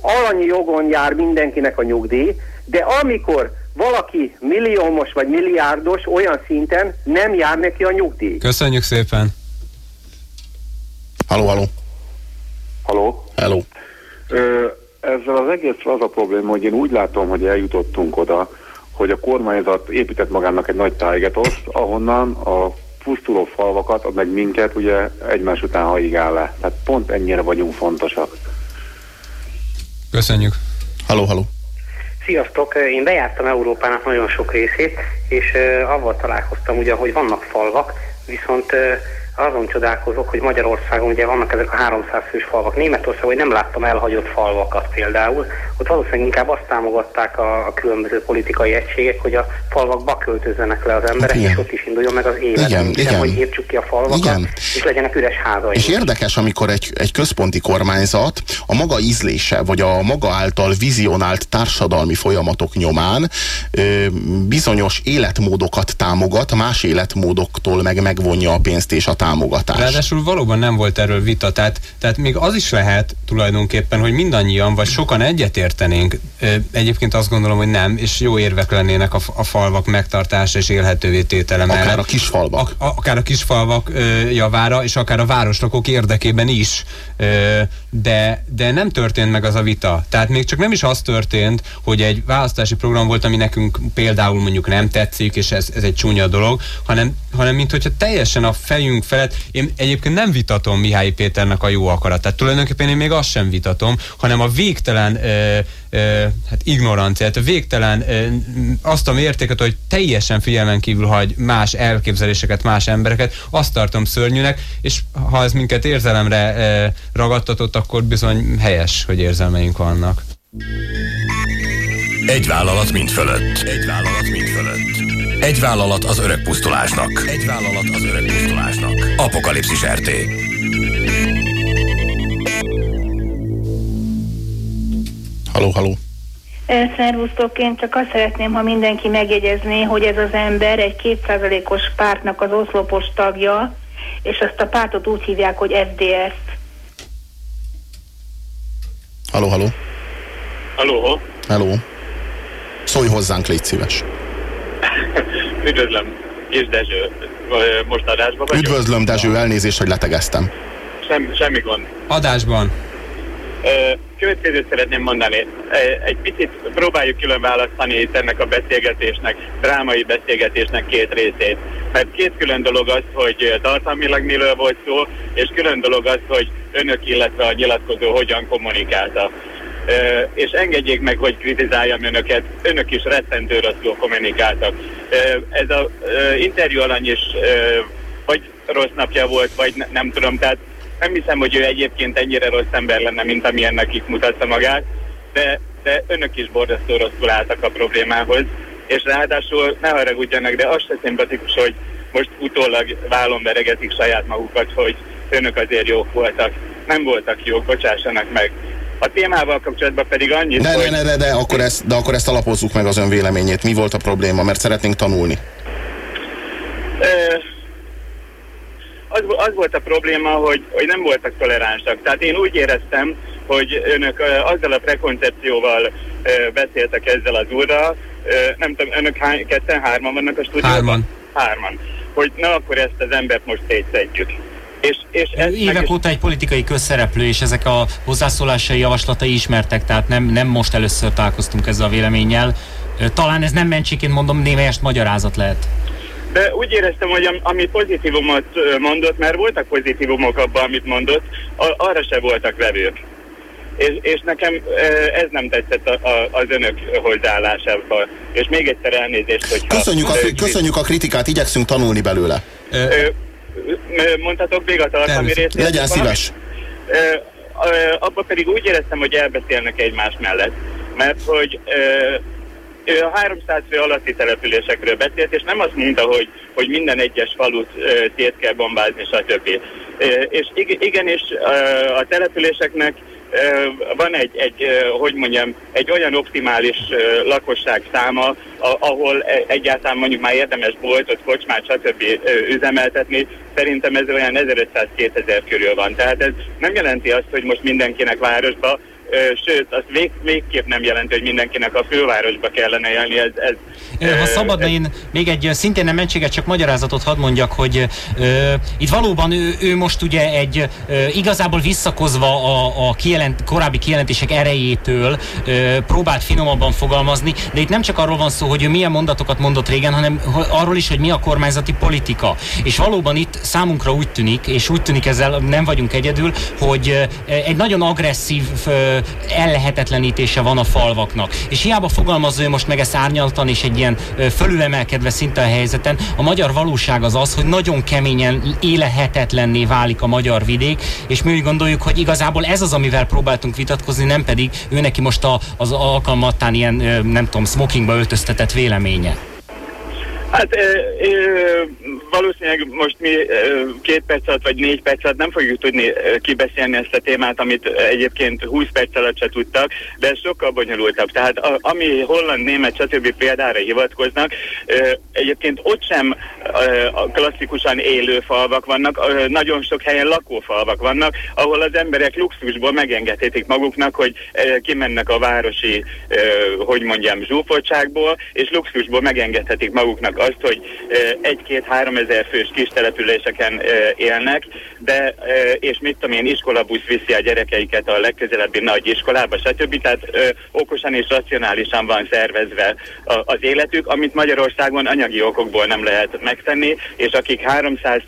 alanyi jogon jár mindenkinek a nyugdíj, de amikor valaki milliómos vagy milliárdos olyan szinten nem jár neki a nyugdíj. Köszönjük szépen! Halló, halló! Halló? Hello! Ezzel az egész az a probléma, hogy én úgy látom, hogy eljutottunk oda, hogy a kormányzat épített magának egy nagy tájgetoszt, ahonnan a pusztuló falvakat, meg minket ugye egymás után haigál le. Tehát pont ennyire vagyunk fontosak. Köszönjük. Halló, halló. Sziasztok! Én bejártam Európának nagyon sok részét, és uh, avval találkoztam ugyan, hogy vannak falvak, viszont uh, azon csodálkozok, hogy Magyarországon ugye vannak ezek a 300 fős falvak. Németországban nem láttam elhagyott falvakat például. Ott valószínűleg inkább azt támogatták a, a különböző politikai egységek, hogy a falvakba költözzenek le az emberek, Hát és ott is induljon meg az élet. Igen, Nem, igen. hogy éptsük ki a falvakat, Igen. és legyenek üres házaink. És érdekes, amikor egy, egy központi kormányzat a maga ízlése, vagy a maga által vizionált társadalmi folyamatok nyomán ö, bizonyos életmódokat támogat, más életmódoktól meg megvonja a pénzt és a támogatást. Ráadásul valóban nem volt erről vita, tehát, tehát még az is lehet tulajdonképpen, hogy mindannyian, vagy sokan egyetértenénk. Egyébként azt gondolom, hogy nem, és jó érvek lennének a, a falvak megtartása és élhetővé tétele mellett. Akár a kisfalvak. A, a- akár a kisfalvak ö, javára, és akár a városlakók érdekében is. De, de nem történt meg az a vita. Tehát még csak nem is az történt, hogy egy választási program volt, ami nekünk például mondjuk nem tetszik, és ez, ez egy csúnya dolog, hanem, hanem mint hogyha teljesen a fejünk felett, én egyébként nem vitatom Mihály Péternek a jó akaratát. Tulajdonképpen én még azt sem vitatom, hanem a végtelen ö, ö, hát ignoranciát, a végtelen ö, azt a mértéket, hogy teljesen figyelmen kívül hagy más elképzeléseket, más embereket, azt tartom szörnyűnek, és ha ez minket érzelemre ö, ragadtatott, akkor bizony helyes, hogy érzelmeink vannak. Egy vállalat mind fölött. Egy vállalat mind fölött. Egy vállalat az öreg pusztulásnak. Egy vállalat az öreg pusztulásnak. Apokalipszis RT. Halló, halló. Szervusztok, én csak azt szeretném, ha mindenki megjegyezné, hogy ez az ember egy kétszázalékos pártnak az oszlopos tagja, és azt a pártot úgy hívják, hogy SDS. Halló, halló. Halló, Hello. Szólj hozzánk, légy szíves. Üdvözlöm, és Dezső. Most adásban vagyok? Üdvözlöm, Dezső, elnézést, hogy letegeztem. Sem, semmi gond. Adásban. Következőt szeretném mondani. Egy picit próbáljuk külön választani itt ennek a beszélgetésnek, drámai beszélgetésnek két részét. Mert két külön dolog az, hogy tartalmilag miről volt szó, és külön dolog az, hogy önök, illetve a nyilatkozó hogyan kommunikálta. És engedjék meg, hogy kritizáljam önöket, önök is rettentő rosszul kommunikáltak. Uh, ez a uh, interjú alany is vagy rossz napja volt, vagy ne, nem tudom, tehát nem hiszem, hogy ő egyébként ennyire rossz ember lenne, mint amilyennek itt mutatta magát, de, de önök is borzasztó rosszul álltak a problémához, és ráadásul ne haragudjanak, de az se szimpatikus, hogy most utólag vállon veregetik saját magukat, hogy önök azért jók voltak. Nem voltak jók, bocsássanak meg. A témával kapcsolatban pedig annyit, ne, hogy... Ne, ne, ne, de akkor, ezt, de akkor ezt alapozzuk meg az ön véleményét. Mi volt a probléma? Mert szeretnénk tanulni. Az, az volt a probléma, hogy, hogy nem voltak toleránsak. Tehát én úgy éreztem, hogy önök azzal a prekoncepcióval beszéltek ezzel az úrral, nem tudom, önök hány, ketten, hárman vannak a stúdióban? Hárman. Hárman. Hogy na akkor ezt az embert most szétszedjük. És, és ez Évek óta egy politikai közszereplő, és ezek a hozzászólásai javaslatai ismertek, tehát nem, nem most először találkoztunk ezzel a véleménnyel. Talán ez nem mentségként mondom, némelyest magyarázat lehet. De úgy éreztem, hogy am, ami pozitívumot mondott, mert voltak pozitívumok abban, amit mondott, arra se voltak vevők. És, és nekem ez nem tetszett a, a, az önök hozzáállásával. És még egyszer elnézést, hogy... Köszönjük a, köszönjük a kritikát, igyekszünk tanulni belőle. Ö, mondhatok még a tartalmi részét? Legyen szíves. Abban pedig úgy éreztem, hogy elbeszélnek egymás mellett. Mert hogy a 300 fő alatti településekről beszélt, és nem azt mondta, hogy, hogy minden egyes falut szét kell bombázni, stb. És igenis a településeknek van egy, egy, hogy mondjam, egy olyan optimális lakosság száma, ahol e, egyáltalán mondjuk már érdemes boltot, kocsmát, stb. üzemeltetni. Szerintem ez olyan 1500-2000 körül van. Tehát ez nem jelenti azt, hogy most mindenkinek városba sőt, az vég, végképp nem jelenti, hogy mindenkinek a fővárosba kellene élni. Ez, ez, ha szabadna, én még egy szintén nem mentséget, csak magyarázatot hadd mondjak, hogy ö, itt valóban ő, ő most ugye egy ö, igazából visszakozva a, a kijelent, korábbi kijelentések erejétől ö, próbált finomabban fogalmazni, de itt nem csak arról van szó, hogy ő milyen mondatokat mondott régen, hanem arról is, hogy mi a kormányzati politika. És valóban itt számunkra úgy tűnik, és úgy tűnik ezzel nem vagyunk egyedül, hogy egy nagyon agresszív ellehetetlenítése van a falvaknak. És hiába fogalmazza ő most meg ezt árnyaltan és egy ilyen fölülemelkedve szinte a helyzeten, a magyar valóság az az, hogy nagyon keményen élhetetlenné válik a magyar vidék, és mi úgy gondoljuk, hogy igazából ez az, amivel próbáltunk vitatkozni, nem pedig ő neki most a, az alkalmattán ilyen, nem tudom, smokingba öltöztetett véleménye. Hát ö, ö, valószínűleg most mi két perc alatt vagy négy perc alatt nem fogjuk tudni ö, kibeszélni ezt a témát, amit egyébként 20 perc alatt se tudtak, de sokkal bonyolultabb. Tehát a, ami holland, német, stb. példára hivatkoznak, ö, egyébként ott sem ö, klasszikusan élő falvak vannak, nagyon sok helyen lakófalvak vannak, ahol az emberek luxusból megengedhetik maguknak, hogy kimennek a városi, hogy mondjam, zsúfoltságból, és luxusból megengedhetik maguknak azt, hogy egy-két-három ezer fős kis településeken élnek, de és mit tudom én, iskolabusz viszi a gyerekeiket a legközelebbi nagy iskolába, stb. Tehát okosan és racionálisan van szervezve az életük, amit Magyarországon anyagi okokból nem lehet megtenni, és akik 300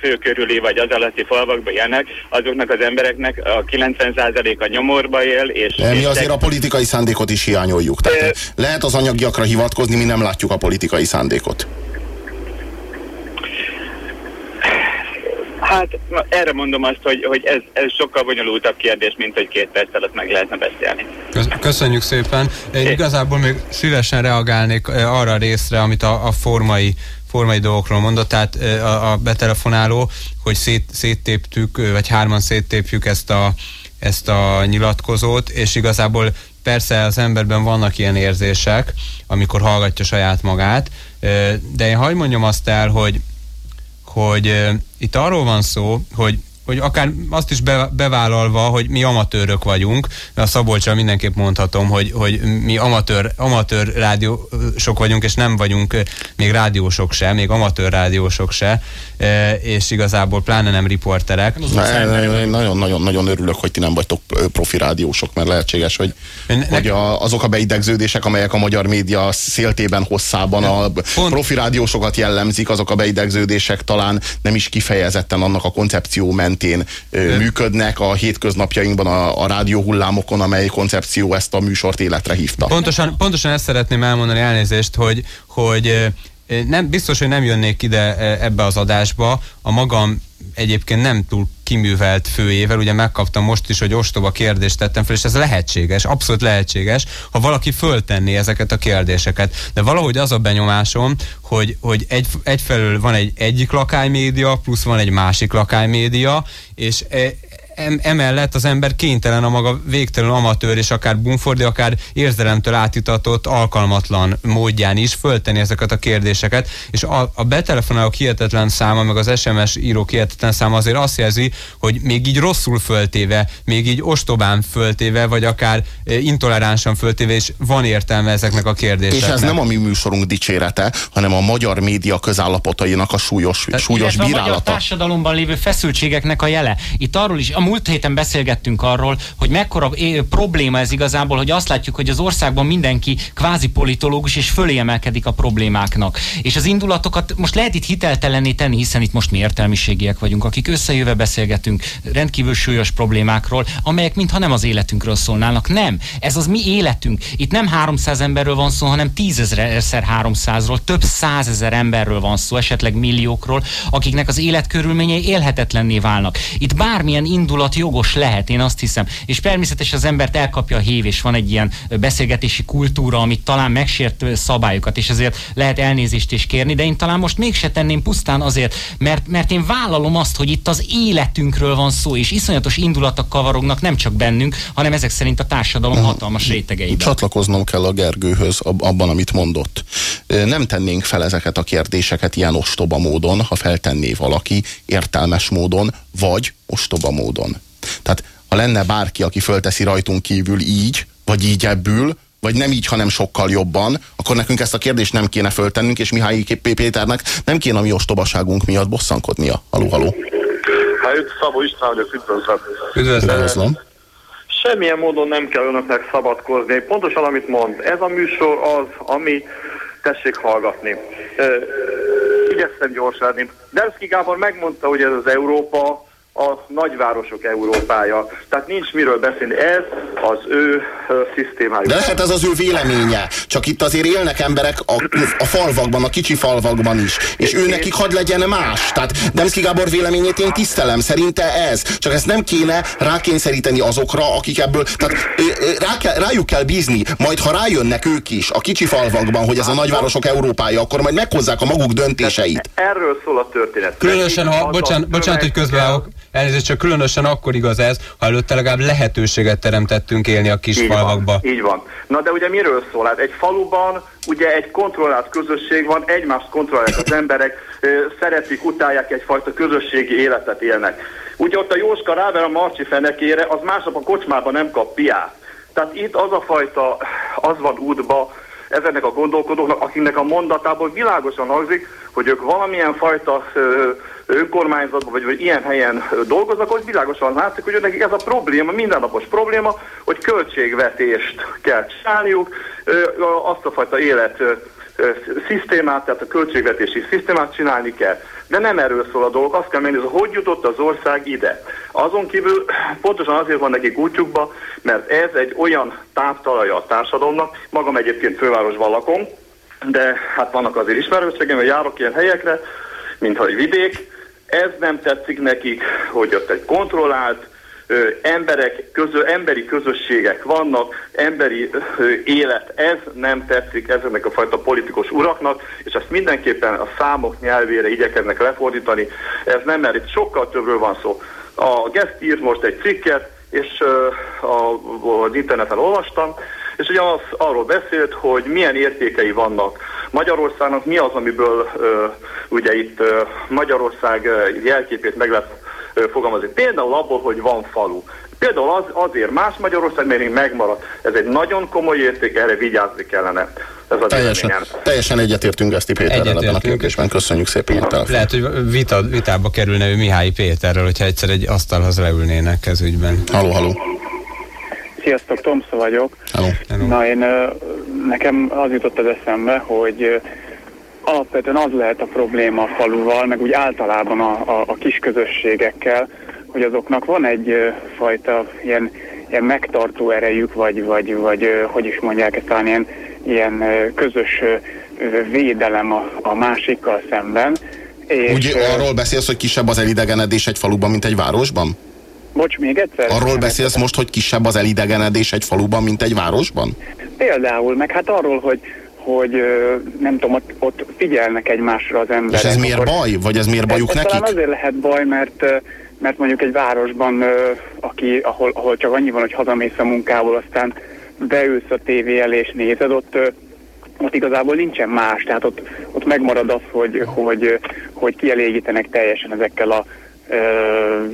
fő körüli vagy az alatti falvakban élnek, azoknak az embereknek a 90%-a nyomorba él. És, De mi és azért a politikai szándékot is hiányoljuk. Tehát lehet az anyagiakra hivatkozni, mi nem látjuk a politikai szándékot szándékot? Hát erre mondom azt, hogy, hogy ez, ez sokkal bonyolultabb kérdés, mint hogy két perc alatt meg lehetne beszélni. Köszönjük szépen. Én igazából még szívesen reagálnék arra a részre, amit a, a formai formai dolgokról mondott, tehát a, a betelefonáló, hogy szét, széttéptük, vagy hárman széttépjük ezt a, ezt a nyilatkozót, és igazából persze az emberben vannak ilyen érzések, amikor hallgatja saját magát, de én hagyd mondjam azt el, hogy, hogy itt arról van szó, hogy hogy akár azt is be, bevállalva, hogy mi amatőrök vagyunk, a Szabolcsal mindenképp mondhatom, hogy, hogy mi amatőr, amatőr rádiósok vagyunk, és nem vagyunk még rádiósok se, még amatőr rádiósok se, és igazából pláne nem riporterek. Nagyon-nagyon örülök, hogy ti nem vagytok profi rádiósok, mert lehetséges, hogy, ne, hogy a, azok a beidegződések, amelyek a magyar média széltében, hosszában a Pont. profi rádiósokat jellemzik, azok a beidegződések talán nem is kifejezetten annak a koncepció mentén ö, működnek a hétköznapjainkban a, a rádióhullámokon, amely koncepció ezt a műsort életre hívta. Pontosan, pontosan ezt szeretném elmondani elnézést, hogy, hogy nem, biztos, hogy nem jönnék ide ebbe az adásba a magam egyébként nem túl kiművelt főjével, ugye megkaptam most is, hogy ostoba kérdést tettem fel, és ez lehetséges, abszolút lehetséges, ha valaki föltenné ezeket a kérdéseket. De valahogy az a benyomásom, hogy, hogy egy, egyfelől van egy egyik lakánymédia, plusz van egy másik lakánymédia, és emellett az ember kénytelen a maga végtelen amatőr és akár bumfordi, akár érzelemtől átitatott alkalmatlan módján is föltenni ezeket a kérdéseket, és a, a betelefonálók hihetetlen száma, meg az SMS írók hihetetlen száma azért azt jelzi, hogy még így rosszul föltéve, még így ostobán föltéve, vagy akár eh, intoleránsan föltéve, és van értelme ezeknek a kérdéseknek. És ez nem a mi műsorunk dicsérete, hanem a magyar média közállapotainak a súlyos, Te, súlyos bírálata. A magyar társadalomban lévő feszültségeknek a jele. Itt arról is, a múlt héten beszélgettünk arról, hogy mekkora probléma ez igazából, hogy azt látjuk, hogy az országban mindenki kvázi politológus, és fölé emelkedik a problémáknak. És az indulatokat most lehet itt hiteltelenné tenni, hiszen itt most mi értelmiségiek vagyunk, akik összejöve beszélgetünk rendkívül súlyos problémákról, amelyek mintha nem az életünkről szólnának. Nem, ez az mi életünk. Itt nem 300 emberről van szó, hanem tízezerszer 300-ról, több százezer emberről van szó, esetleg milliókról, akiknek az életkörülményei élhetetlenné válnak. Itt bármilyen indulat gondolat jogos lehet, én azt hiszem. És természetesen az embert elkapja a hív, és van egy ilyen beszélgetési kultúra, amit talán megsért szabályokat, és ezért lehet elnézést is kérni, de én talán most mégse tenném pusztán azért, mert, mert én vállalom azt, hogy itt az életünkről van szó, és iszonyatos indulatok kavarognak nem csak bennünk, hanem ezek szerint a társadalom hatalmas rétegeiben. Csatlakoznom kell a Gergőhöz abban, amit mondott. Nem tennénk fel ezeket a kérdéseket ilyen ostoba módon, ha feltenné valaki értelmes módon, vagy ostoba módon. Tehát ha lenne bárki, aki fölteszi rajtunk kívül így, vagy így ebből, vagy nem így, hanem sokkal jobban, akkor nekünk ezt a kérdést nem kéne föltennünk, és Mihály Péternek nem kéne a mi ostobaságunk miatt bosszankodnia. Haló, haló. Hát Szabó István vagyok, üdvözlöm. Üdvözlöm. Semmilyen módon nem kell önöknek szabadkozni. Pontosan, amit mond. Ez a műsor az, ami tessék hallgatni. Igyekszem gyorsan. Delszki Gábor megmondta, hogy ez az Európa, a nagyvárosok Európája. Tehát nincs miről beszélni, ez az ő szisztémájuk. De lehet ez az ő véleménye, csak itt azért élnek emberek a, a falvakban, a kicsi falvakban is, és ő nekik hadd legyen más. Tehát Demszki Gábor véleményét én tisztelem, szerinte ez, csak ezt nem kéne rákényszeríteni azokra, akik ebből, tehát rá kell, rájuk kell bízni, majd ha rájönnek ők is a kicsi falvakban, hogy ez a nagyvárosok Európája, akkor majd meghozzák a maguk döntéseit. Erről szól a történet. Különösen, ha, bocsánat, bocsánat, hogy közbeállok, Elnézést, csak különösen akkor igaz ez, ha előtte legalább lehetőséget teremtettünk élni a kis így falvakba. Van, így van. Na de ugye miről szól? Hát egy faluban ugye egy kontrollált közösség van, egymást kontrollálják az emberek, szeretik, utálják, egyfajta közösségi életet élnek. Ugye ott a Jóska ráver a Marcsi fenekére, az másnap a kocsmában nem kap piát. Tehát itt az a fajta, az van útba, ezeknek a gondolkodóknak, akiknek a mondatából világosan hangzik, hogy ők valamilyen fajta önkormányzatban, vagy, vagy ilyen helyen dolgoznak, hogy világosan látszik, hogy nekik ez a probléma, mindennapos probléma, hogy költségvetést kell csinálniuk, azt a fajta élet szisztémát, tehát a költségvetési szisztémát csinálni kell. De nem erről szól a dolog, azt kell megnézni, hogy jutott az ország ide. Azon kívül pontosan azért van nekik útjukba, mert ez egy olyan táptalaja a társadalomnak, magam egyébként fővárosban lakom, de hát vannak azért ismerőségem, hogy járok ilyen helyekre, mint hogy vidék, ez nem tetszik nekik, hogy ott egy kontrollált, emberek, közö, emberi közösségek vannak, emberi ö, élet, ez nem tetszik ezeknek a fajta politikus uraknak, és ezt mindenképpen a számok nyelvére igyekeznek lefordítani. Ez nem, mert itt sokkal többről van szó. A Gest írt most egy cikket, és ö, a, az interneten olvastam, és ugye az, arról beszélt, hogy milyen értékei vannak Magyarországnak, mi az, amiből ugye itt Magyarország jelképét meg lehet fogalmazni. Például abból, hogy van falu. Például az, azért más Magyarország, mert még megmaradt. Ez egy nagyon komoly érték, erre vigyázni kellene. Ez a Teljesen, véleményem. teljesen egyetértünk Eszti Péterrel ebben a Egyetértünk. kérdésben. Köszönjük szépen a telefon. Lehet, hogy vita, vitába kerülne ő Mihály Péterrel, hogyha egyszer egy asztalhoz leülnének ez ügyben. Halló, halló. Sziasztok, Tomsza vagyok. Hello. Na én, nekem az jutott az eszembe, hogy alapvetően az lehet a probléma a faluval, meg úgy általában a, a, a kis közösségekkel, hogy azoknak van egy fajta ilyen, ilyen megtartó erejük, vagy, vagy, vagy hogy is mondják ezt talán ilyen, ilyen közös védelem a, a másikkal szemben. És, Úgy arról beszélsz, hogy kisebb az elidegenedés egy faluban, mint egy városban? Bocs, még egyszer? Arról beszélsz most, hogy kisebb az elidegenedés egy faluban, mint egy városban? Például, meg hát arról, hogy, hogy nem tudom, ott, ott figyelnek egymásra az emberek. És ez miért Akkor- baj? Vagy ez miért bajuk ez, ez nekik? talán azért lehet baj, mert, mert mondjuk egy városban, aki, ahol, ahol csak annyi van, hogy hazamész a munkából, aztán beülsz a tévé elé és nézed, ott, ott igazából nincsen más, tehát ott, ott megmarad az, hogy, hogy, hogy kielégítenek teljesen ezekkel a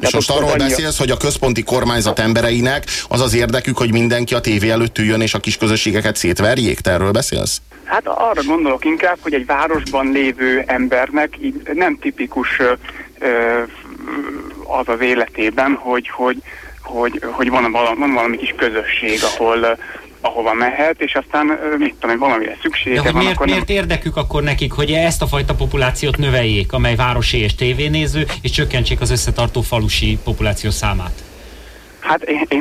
És most arról annyi beszélsz, hogy a központi kormányzat embereinek az az érdekük, hogy mindenki a tévé előtt üljön és a kis közösségeket szétverjék? Te erről beszélsz? Hát arra gondolok inkább, hogy egy városban lévő embernek nem tipikus az az életében, hogy, hogy, hogy, hogy van, valami, van valami kis közösség, ahol ahova mehet, és aztán mit tudom, valamire De szüksége hogy van, miért, akkor nem... miért érdekük akkor nekik, hogy ezt a fajta populációt növeljék, amely városi és tévénéző, és csökkentsék az összetartó falusi populáció számát? Hát én, én,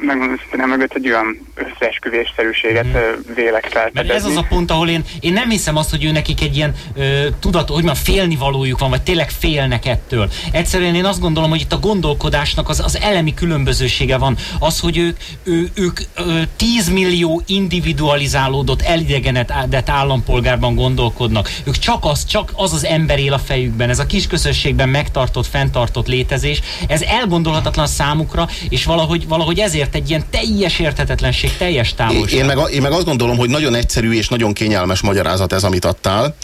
megmondom őszintén, mögött egy olyan összeesküvésszerűséget mm. vélek Mert felfedezni. ez az a pont, ahol én, én nem hiszem azt, hogy ő nekik egy ilyen ö, tudat, hogy mondjam, félni valójuk van, vagy tényleg félnek ettől. Egyszerűen én azt gondolom, hogy itt a gondolkodásnak az, az elemi különbözősége van. Az, hogy ők, ő, ők ö, 10 millió individualizálódott, elidegenedett állampolgárban gondolkodnak. Ők csak az, csak az az ember él a fejükben. Ez a kis közösségben megtartott, fenntartott létezés, ez elgondolhatatlan számukra, és valahogy, valahogy ezért egy ilyen teljes érthetetlenség, teljes távolság. Én meg, én meg azt gondolom, hogy nagyon egyszerű és nagyon kényelmes magyarázat ez, amit adtál.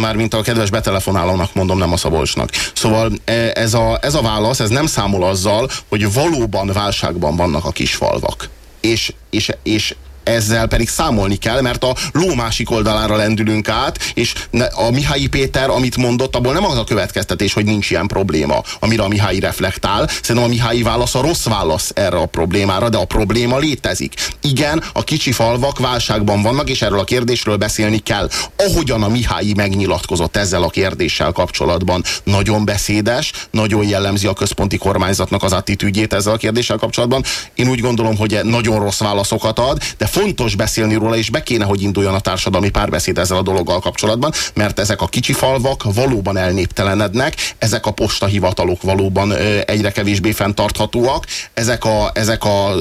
Mármint a kedves betelefonálónak mondom, nem a Szabolcsnak. Szóval e, ez a, ez a válasz, ez nem számol azzal, hogy valóban válságban vannak a kisfalvak. És, és, és ezzel pedig számolni kell, mert a ló másik oldalára lendülünk át, és a Mihály Péter, amit mondott, abból nem az a következtetés, hogy nincs ilyen probléma, amire a Mihály reflektál. Szerintem a Mihály válasz a rossz válasz erre a problémára, de a probléma létezik. Igen, a kicsi falvak válságban vannak, és erről a kérdésről beszélni kell. Ahogyan a Mihály megnyilatkozott ezzel a kérdéssel kapcsolatban, nagyon beszédes, nagyon jellemzi a központi kormányzatnak az attitűdjét ezzel a kérdéssel kapcsolatban. Én úgy gondolom, hogy nagyon rossz válaszokat ad, de fontos beszélni róla, és be kéne, hogy induljon a társadalmi párbeszéd ezzel a dologgal kapcsolatban, mert ezek a kicsi falvak valóban elnéptelenednek, ezek a postahivatalok valóban egyre kevésbé fenntarthatóak, ezek a, ezek a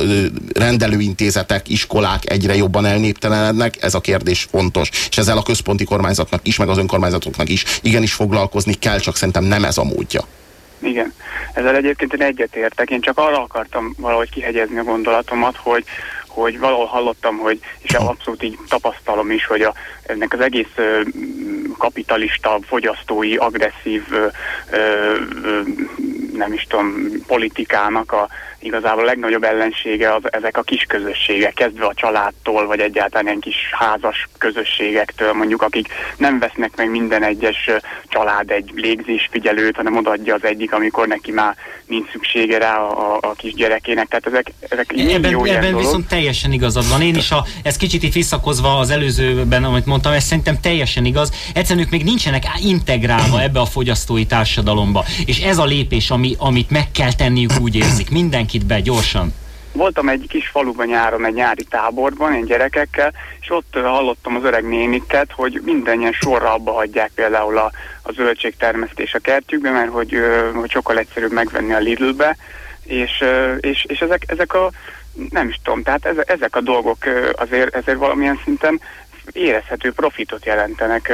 rendelőintézetek, iskolák egyre jobban elnéptelenednek, ez a kérdés fontos. És ezzel a központi kormányzatnak is, meg az önkormányzatoknak is igenis foglalkozni kell, csak szerintem nem ez a módja. Igen. Ezzel egyébként én egyetértek. Én csak arra akartam valahogy kihegyezni a gondolatomat, hogy hogy valahol hallottam, hogy, és abszolút így tapasztalom is, hogy a, ennek az egész ö, kapitalista, fogyasztói, agresszív, ö, ö, ö, nem is tudom, politikának a igazából a legnagyobb ellensége az, ezek a kis közösségek, kezdve a családtól, vagy egyáltalán ilyen kis házas közösségektől, mondjuk akik nem vesznek meg minden egyes család egy légzésfigyelőt, hanem odaadja az egyik, amikor neki már nincs szüksége rá a, a, a kis gyerekének. Tehát ezek, ezek Ebben, jó ebben dolog. viszont teljesen igazad van. Én is, a, ez kicsit itt visszakozva az előzőben, amit mondtam, ez szerintem teljesen igaz. Egyszerűen ők még nincsenek integrálva ebbe a fogyasztói társadalomba. És ez a lépés, ami, amit meg kell tenniük, úgy érzik. Mindenkit be, gyorsan. Voltam egy kis faluban nyáron, egy nyári táborban, én gyerekekkel, és ott hallottam az öreg néniket, hogy mindennyien sorra abba hagyják például a, a zöldségtermesztés a kertjükbe, mert hogy, hogy sokkal egyszerűbb megvenni a Lidlbe, és, és, és ezek, ezek a, nem is tudom, tehát ezek, a dolgok azért, ezért valamilyen szinten érezhető profitot jelentenek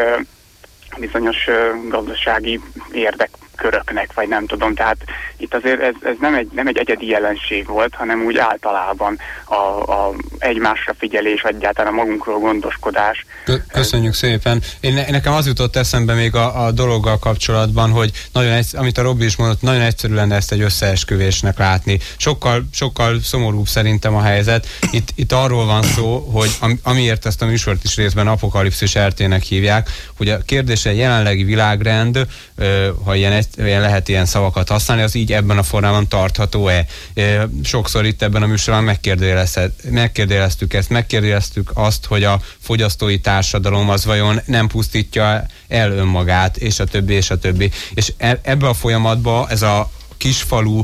bizonyos gazdasági érdek köröknek, vagy nem tudom. Tehát itt azért ez, ez nem, egy, nem egy egyedi jelenség volt, hanem úgy általában a, a egymásra figyelés, vagy egyáltalán a magunkról gondoskodás. Köszönjük szépen. Én, nekem az jutott eszembe még a, a dologgal kapcsolatban, hogy nagyon egy, amit a Robi is mondott, nagyon egyszerű lenne ezt egy összeesküvésnek látni. Sokkal, sokkal szomorúbb szerintem a helyzet. Itt, itt arról van szó, hogy am, amiért ezt a műsort is részben apokalipszis RT-nek hívják, hogy a kérdés egy jelenlegi világrend, ha ilyen, ilyen lehet ilyen szavakat használni, az így ebben a formában tartható-e? Sokszor itt ebben a műsorban megkérdeztük ezt, megkérdeztük azt, hogy a fogyasztói társadalom az vajon nem pusztítja el önmagát, és a többi, és a többi. És e, ebbe a folyamatba ez a kisfalu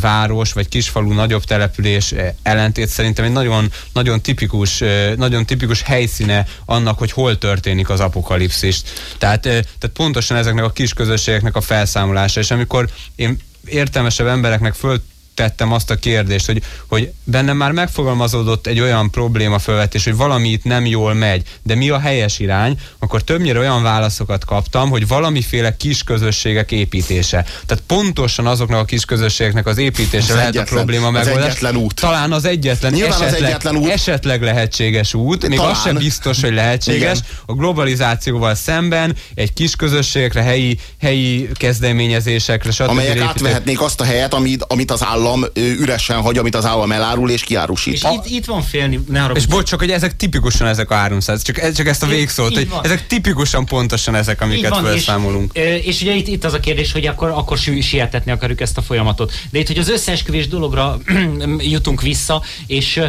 város, vagy kisfalu nagyobb település ellentét szerintem egy nagyon, nagyon tipikus, nagyon tipikus helyszíne annak, hogy hol történik az apokalipszis. Tehát, tehát pontosan ezeknek a kis közösségeknek a felszámolása, és amikor én értelmesebb embereknek föl tettem azt a kérdést, hogy, hogy bennem már megfogalmazódott egy olyan probléma felvetés, hogy valami itt nem jól megy, de mi a helyes irány, akkor többnyire olyan válaszokat kaptam, hogy valamiféle kis közösségek építése. Tehát pontosan azoknak a kis közösségeknek az építése az lehet egyetlen, a probléma megoldás. egyetlen út. Talán az egyetlen, Nyilván esetleg, az egyetlen út. esetleg lehetséges út, még Talán. az sem biztos, hogy lehetséges. Igen. A globalizációval szemben egy kis közösségekre, helyi, helyi kezdeményezésekre, stb. Amelyek átvehetnék azt a helyet, amit, amit az állam állam üresen hagy, amit az állam elárul és kiárusít. És itt, itt van félni, ne haragudj. És bocs, csak hogy ezek tipikusan ezek a 300, csak, csak ezt a végszót, hogy van. ezek tipikusan pontosan ezek, amiket van, felszámolunk. És, és ugye itt, itt az a kérdés, hogy akkor, akkor sietetni akarjuk ezt a folyamatot. De itt, hogy az összeesküvés dologra jutunk vissza, és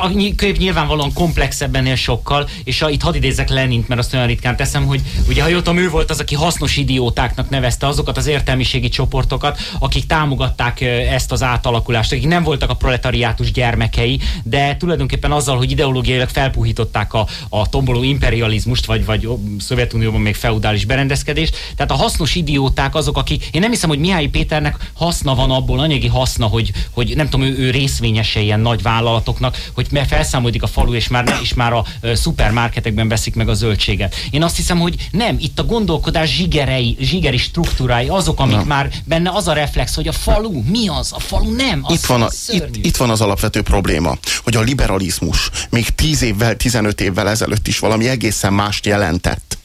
a könyv nyilvánvalóan komplexebb ennél sokkal, és a, itt hadd idézek Lenint, mert azt olyan ritkán teszem, hogy ugye ha jöttem, ő volt az, aki hasznos idiótáknak nevezte azokat az értelmiségi csoportokat, akik támogatták ezt az átalakulást, akik nem voltak a proletariátus gyermekei, de tulajdonképpen azzal, hogy ideológiailag felpuhították a, a tomboló imperializmust, vagy, vagy Szovjetunióban még feudális berendezkedést. Tehát a hasznos idióták azok, akik, én nem hiszem, hogy Mihály Péternek haszna van abból, anyagi haszna, hogy, hogy nem tudom, ő, ő részvényese ilyen nagy vállalatoknak, hogy felszámolódik a falu, és már, és már a szupermarketekben veszik meg a zöldséget. Én azt hiszem, hogy nem, itt a gondolkodás zsigerei, zsigeri struktúrái azok, amik nem. már benne az a reflex, hogy a falu mi az? A falu nem, az itt van, a, itt, itt van az alapvető probléma, hogy a liberalizmus még 10 évvel, 15 évvel ezelőtt is valami egészen mást jelentett.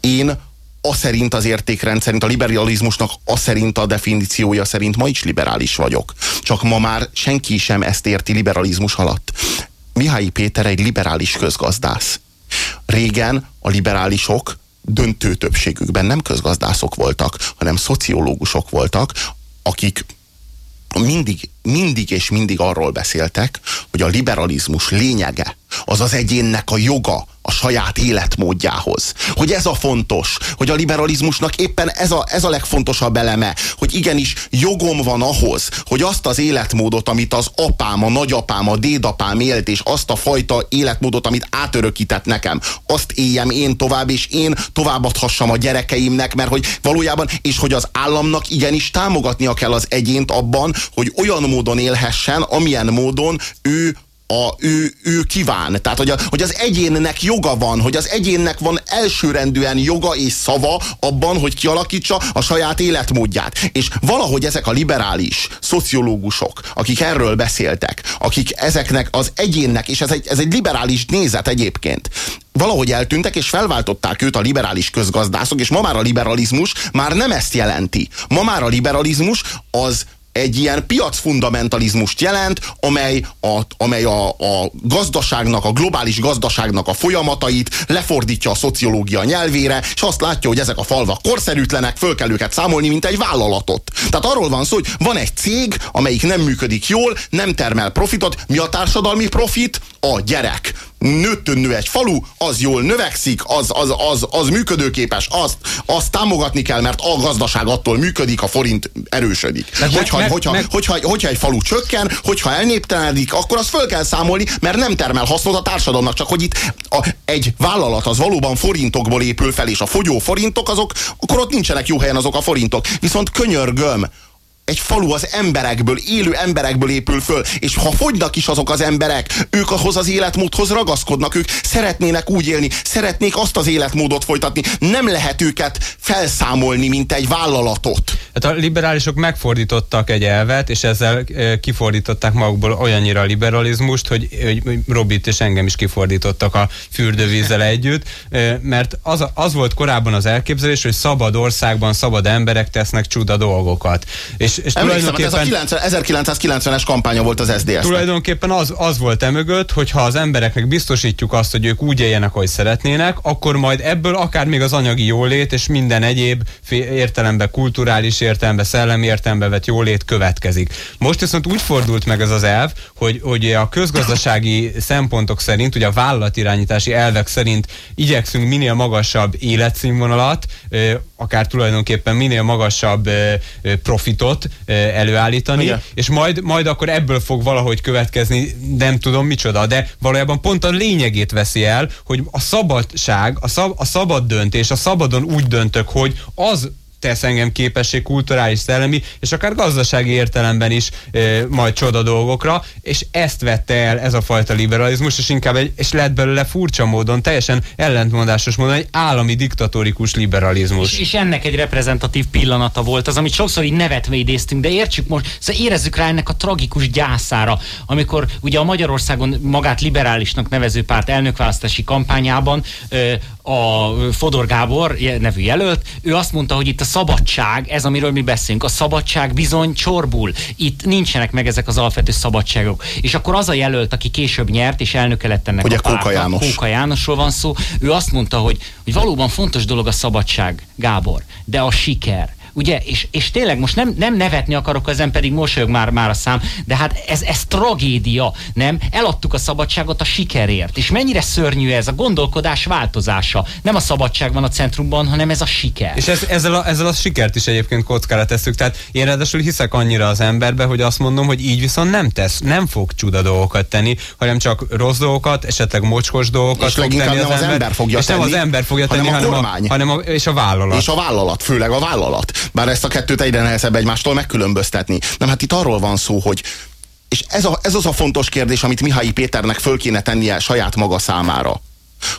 Én a szerint az értékrend szerint, a liberalizmusnak a szerint a definíciója szerint ma is liberális vagyok. Csak ma már senki sem ezt érti liberalizmus alatt. Mihály Péter egy liberális közgazdász. Régen a liberálisok döntő többségükben nem közgazdászok voltak, hanem szociológusok voltak, akik mindig, mindig és mindig arról beszéltek, hogy a liberalizmus lényege az az egyénnek a joga a saját életmódjához. Hogy ez a fontos, hogy a liberalizmusnak éppen ez a, ez a legfontosabb eleme, hogy igenis jogom van ahhoz, hogy azt az életmódot, amit az apám, a nagyapám, a dédapám élt, és azt a fajta életmódot, amit átörökített nekem, azt éljem én tovább, és én továbbadhassam a gyerekeimnek, mert hogy valójában, és hogy az államnak igenis támogatnia kell az egyént abban, hogy olyan módon élhessen, amilyen módon ő a, ő, ő kíván. Tehát, hogy, a, hogy az egyénnek joga van, hogy az egyénnek van elsőrendűen joga és szava abban, hogy kialakítsa a saját életmódját. És valahogy ezek a liberális szociológusok, akik erről beszéltek, akik ezeknek az egyénnek, és ez egy, ez egy liberális nézet egyébként, valahogy eltűntek, és felváltották őt a liberális közgazdászok, és ma már a liberalizmus már nem ezt jelenti. Ma már a liberalizmus az egy ilyen piacfundamentalizmust jelent, amely, a, amely a, a gazdaságnak, a globális gazdaságnak a folyamatait lefordítja a szociológia nyelvére, és azt látja, hogy ezek a falvak korszerűtlenek, föl kell őket számolni, mint egy vállalatot. Tehát arról van szó, hogy van egy cég, amelyik nem működik jól, nem termel profitot. Mi a társadalmi profit? A gyerek nőttön nő egy falu, az jól növekszik, az, az, az, az működőképes, azt, azt támogatni kell, mert a gazdaság attól működik, a forint erősödik. Meg, hogyha, meg, hogyha, meg, hogyha, hogyha egy falu csökken, hogyha elnéptelenik, akkor azt föl kell számolni, mert nem termel hasznot a társadalomnak, csak hogy itt a, egy vállalat az valóban forintokból épül fel, és a fogyó forintok azok, akkor ott nincsenek jó helyen azok a forintok. Viszont könyörgöm, egy falu az emberekből, élő emberekből épül föl, és ha fogynak is azok az emberek, ők ahhoz az életmódhoz ragaszkodnak, ők szeretnének úgy élni, szeretnék azt az életmódot folytatni. Nem lehet őket felszámolni, mint egy vállalatot. Hát a liberálisok megfordítottak egy elvet, és ezzel kifordították magukból olyannyira a liberalizmust, hogy, hogy Robit és engem is kifordítottak a fürdővízzel együtt, mert az, az volt korábban az elképzelés, hogy szabad országban szabad emberek tesznek csuda dolgokat. És, és Emlékszem, hát ez a 1990-es kampánya volt az SZDSZ. Tulajdonképpen az, az volt emögött, hogy ha az embereknek biztosítjuk azt, hogy ők úgy éljenek, ahogy szeretnének, akkor majd ebből akár még az anyagi jólét és minden egyéb értelemben, kulturális értelemben, szellemi értelemben vett jólét következik. Most viszont úgy fordult meg ez az elv, hogy, hogy a közgazdasági szempontok szerint, ugye a vállalatirányítási elvek szerint igyekszünk minél magasabb életszínvonalat, akár tulajdonképpen minél magasabb profitot előállítani, Igen. és majd, majd akkor ebből fog valahogy következni, nem tudom micsoda, de valójában pont a lényegét veszi el, hogy a szabadság, a, szab, a szabad döntés, a szabadon úgy döntök, hogy az tesz engem képesség kulturális, szellemi, és akár gazdasági értelemben is e, majd csoda dolgokra, és ezt vette el ez a fajta liberalizmus, és inkább egy, és lett belőle furcsa módon, teljesen ellentmondásos módon egy állami diktatórikus liberalizmus. És, és ennek egy reprezentatív pillanata volt az, amit sokszor így nevetve idéztünk, de értsük most, szóval érezzük rá ennek a tragikus gyászára, amikor ugye a Magyarországon magát liberálisnak nevező párt elnökválasztási kampányában a Fodor Gábor nevű jelölt, ő azt mondta, hogy itt a szabadság, ez amiről mi beszélünk, a szabadság bizony csorbul. Itt nincsenek meg ezek az alapvető szabadságok. És akkor az a jelölt, aki később nyert, és elnöke lett ennek Ugye a pártnak, Kóka János. Kóka Jánosról van szó, ő azt mondta, hogy, hogy valóban fontos dolog a szabadság, Gábor, de a siker ugye, és, és tényleg most nem, nem nevetni akarok, ezen pedig mosolyog már, már a szám, de hát ez, ez tragédia, nem? Eladtuk a szabadságot a sikerért, és mennyire szörnyű ez a gondolkodás változása. Nem a szabadság van a centrumban, hanem ez a siker. És ez, ezzel, a, ezzel a sikert is egyébként kockára tesszük, tehát én ráadásul hiszek annyira az emberbe, hogy azt mondom, hogy így viszont nem tesz, nem fog csuda dolgokat tenni, hanem csak rossz dolgokat, esetleg mocskos dolgokat és fog tenni az, nem az ember, ember fogja és tenni, nem az ember fogja tenni, hanem a, hanem a, hanem a, és a vállalat. És a vállalat, főleg a vállalat bár ezt a kettőt egyre nehezebb egymástól megkülönböztetni. Nem, hát itt arról van szó, hogy és ez, a, ez az a fontos kérdés, amit Mihály Péternek föl kéne tennie saját maga számára,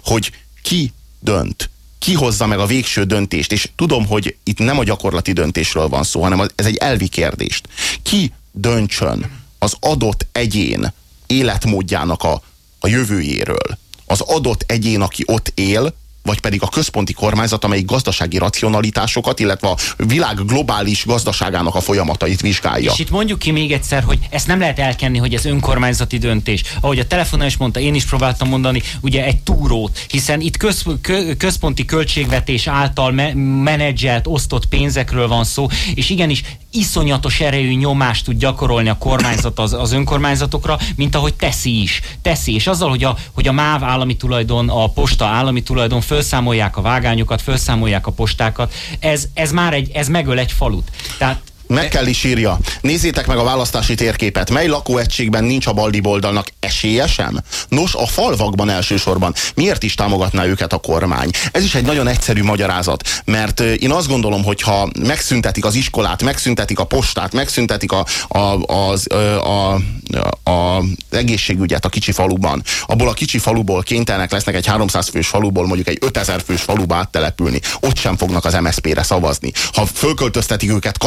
hogy ki dönt, ki hozza meg a végső döntést, és tudom, hogy itt nem a gyakorlati döntésről van szó, hanem ez egy elvi kérdést. Ki döntsön az adott egyén életmódjának a, a jövőjéről? Az adott egyén, aki ott él, vagy pedig a központi kormányzat, amelyik gazdasági racionalitásokat, illetve a világ globális gazdaságának a folyamatait vizsgálja. És itt mondjuk ki még egyszer, hogy ezt nem lehet elkenni, hogy ez önkormányzati döntés. Ahogy a telefonon is mondta, én is próbáltam mondani, ugye egy túrót, hiszen itt köz, kö, központi költségvetés által me, menedzselt, osztott pénzekről van szó, és igenis iszonyatos erejű nyomást tud gyakorolni a kormányzat az, az önkormányzatokra, mint ahogy teszi is. Teszi, és azzal, hogy a, hogy a MÁV állami tulajdon, a posta állami tulajdon felszámolják a vágányokat, felszámolják a postákat, ez, ez már egy, ez megöl egy falut. Tehát meg kell is írja. Nézzétek meg a választási térképet. Mely lakóegységben nincs a baldi boldalnak esélye sem? Nos, a falvakban elsősorban. Miért is támogatná őket a kormány? Ez is egy nagyon egyszerű magyarázat, mert én azt gondolom, hogy ha megszüntetik az iskolát, megszüntetik a postát, megszüntetik a, a, az, a, a, a egészségügyet a kicsi faluban, abból a kicsi faluból kénytelenek lesznek egy 300 fős faluból mondjuk egy 5000 fős faluba áttelepülni. Ott sem fognak az MSZP-re szavazni. Ha fölköltöztetik őket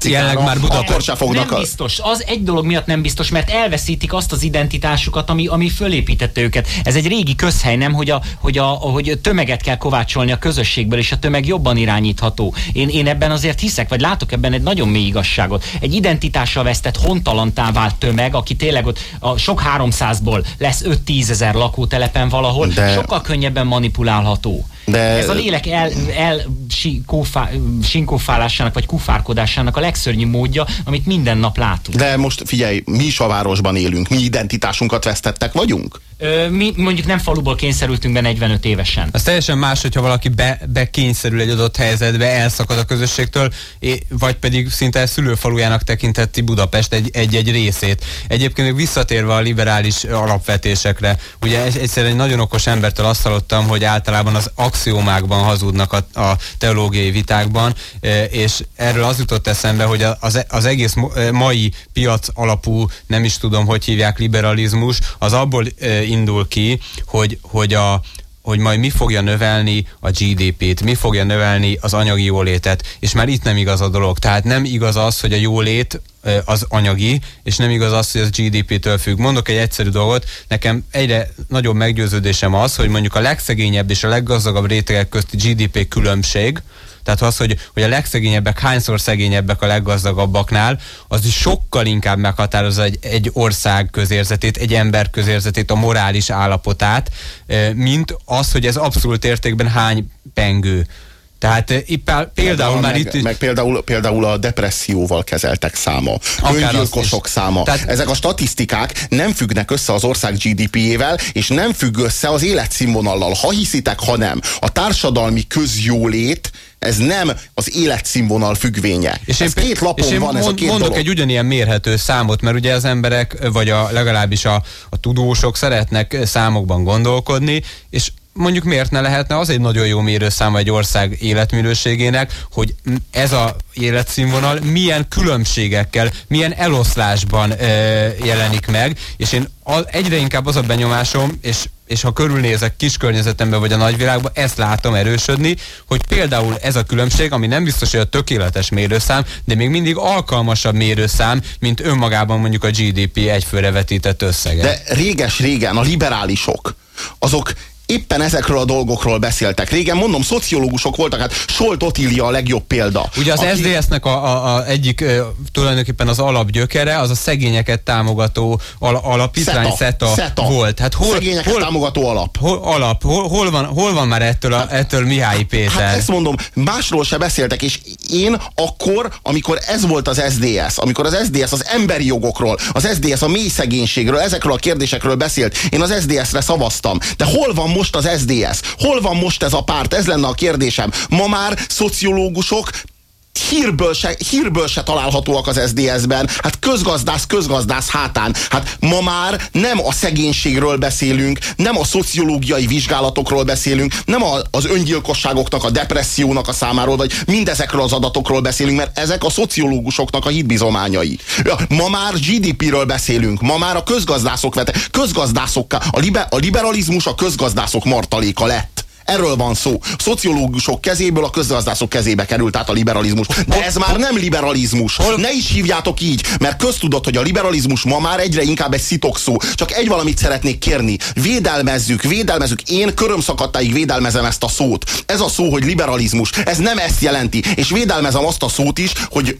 Kazincbar, Jelenleg már Budapest. Akkor se fognak. Nem biztos. Az egy dolog miatt nem biztos, mert elveszítik azt az identitásukat, ami, ami fölépítette őket. Ez egy régi közhely, nem, hogy a, hogy a hogy tömeget kell kovácsolni a közösségből, és a tömeg jobban irányítható. Én, én ebben azért hiszek, vagy látok ebben egy nagyon mély igazságot. Egy identitással vesztett hontalantá vált tömeg, aki tényleg ott a sok 300-ból lesz 5-10 ezer lakótelepen valahol, De... sokkal könnyebben manipulálható. De... Ez a lélek el, el sinkófálásának vagy kufárkodásának a legszörnyű módja, amit minden nap látunk. De most figyelj, mi is a városban élünk, mi identitásunkat vesztettek vagyunk? Mi mondjuk nem faluból kényszerültünk be 45 évesen. Az teljesen más, hogyha valaki be, bekényszerül egy adott helyzetbe, elszakad a közösségtől, vagy pedig szinte szülőfalujának tekintetti Budapest egy-egy egy részét. Egyébként visszatérve a liberális alapvetésekre, ugye egyszer egy nagyon okos embertől azt hallottam, hogy általában az axiomákban hazudnak a, a teológiai vitákban, e, és erről az jutott eszembe, hogy az, az egész e, mai piac alapú, nem is tudom, hogy hívják liberalizmus, az abból e, indul ki, hogy, hogy a, hogy majd mi fogja növelni a GDP-t, mi fogja növelni az anyagi jólétet, és már itt nem igaz a dolog. Tehát nem igaz az, hogy a jólét az anyagi, és nem igaz az, hogy az GDP-től függ. Mondok egy egyszerű dolgot, nekem egyre nagyobb meggyőződésem az, hogy mondjuk a legszegényebb és a leggazdagabb rétegek közti GDP különbség, tehát az, hogy, hogy a legszegényebbek hányszor szegényebbek a leggazdagabbaknál, az is sokkal inkább meghatározza egy, egy ország közérzetét, egy ember közérzetét, a morális állapotát, mint az, hogy ez abszolút értékben hány pengő. Tehát például, például már meg, itt... Meg például, például a depresszióval kezeltek száma, öngyilkosok száma. Tehát, Ezek a statisztikák nem függnek össze az ország GDP-jével, és nem függ össze az életszínvonallal. Ha hiszitek, ha nem. A társadalmi közjólét ez nem az életszínvonal függvénye. És ez én, két lapon és én van ez a két mondok dolog. egy ugyanilyen mérhető számot, mert ugye az emberek, vagy a, legalábbis a, a tudósok szeretnek számokban gondolkodni, és mondjuk miért ne lehetne az egy nagyon jó mérőszám egy ország életminőségének, hogy ez a életszínvonal milyen különbségekkel, milyen eloszlásban e, jelenik meg, és én egyre inkább az a benyomásom, és és ha körülnézek kis környezetemben vagy a nagyvilágban, ezt látom erősödni, hogy például ez a különbség, ami nem biztos, hogy a tökéletes mérőszám, de még mindig alkalmasabb mérőszám, mint önmagában mondjuk a GDP egyfőre vetített összege. De réges-régen a liberálisok, azok éppen ezekről a dolgokról beszéltek. Régen mondom, szociológusok voltak, hát Solt Otília a legjobb példa. Ugye az aki... SZDSZ-nek a, a, a egyik tulajdonképpen az alapgyökere, az a szegényeket támogató al, alapítvány SETA, SETA, volt. Hát hol, szegényeket hol, támogató alap. Hol, alap. Hol, hol, van, hol van már ettől, a, hát- ettől Mihály Péter? Hát ezt mondom, másról se beszéltek, és én akkor, amikor ez volt az SDS, amikor az SDS az emberi jogokról, az SDS a mély szegénységről, ezekről a kérdésekről beszélt, én az SDS-re szavaztam. De hol van most az SDS? Hol van most ez a párt? Ez lenne a kérdésem. Ma már szociológusok hírből se, hírből se találhatóak az SDS-ben. Hát közgazdász, közgazdász hátán. Hát ma már nem a szegénységről beszélünk, nem a szociológiai vizsgálatokról beszélünk, nem a, az öngyilkosságoknak, a depressziónak a számáról, vagy mindezekről az adatokról beszélünk, mert ezek a szociológusoknak a hitbizományai. Ma már GDP-ről beszélünk, ma már a közgazdászok vete, közgazdászokká, a, liber, a liberalizmus a közgazdászok martaléka lett. Erről van szó. Szociológusok kezéből a közgazdászok kezébe került át a liberalizmus. De ez már nem liberalizmus. Ne is hívjátok így, mert köztudott, hogy a liberalizmus ma már egyre inkább egy szó. Csak egy valamit szeretnék kérni. Védelmezzük, védelmezzük. Én körömszakadtáig védelmezem ezt a szót. Ez a szó, hogy liberalizmus. Ez nem ezt jelenti. És védelmezem azt a szót is, hogy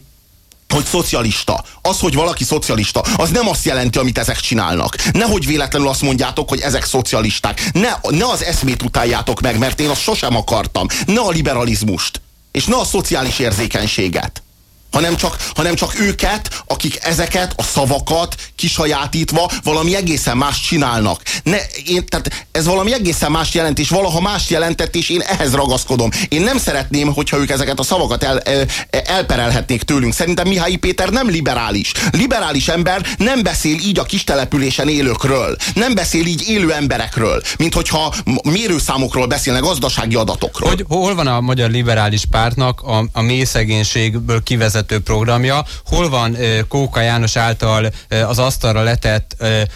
hogy szocialista. Az, hogy valaki szocialista, az nem azt jelenti, amit ezek csinálnak. Nehogy véletlenül azt mondjátok, hogy ezek szocialisták. Ne, ne az eszmét utáljátok meg, mert én azt sosem akartam. Ne a liberalizmust. És ne a szociális érzékenységet hanem csak, hanem csak őket, akik ezeket a szavakat kisajátítva valami egészen más csinálnak. Ne, én, tehát ez valami egészen más jelent, és valaha más jelentett, és én ehhez ragaszkodom. Én nem szeretném, hogyha ők ezeket a szavakat el, el, elperelhetnék tőlünk. Szerintem Mihály Péter nem liberális. Liberális ember nem beszél így a kis településen élőkről. Nem beszél így élő emberekről, mint hogyha mérőszámokról beszélne, gazdasági adatokról. Hogy, hol van a magyar liberális pártnak a, a mély szegénységből kivezet vezető programja, hol van Kóka János által az asztalra letett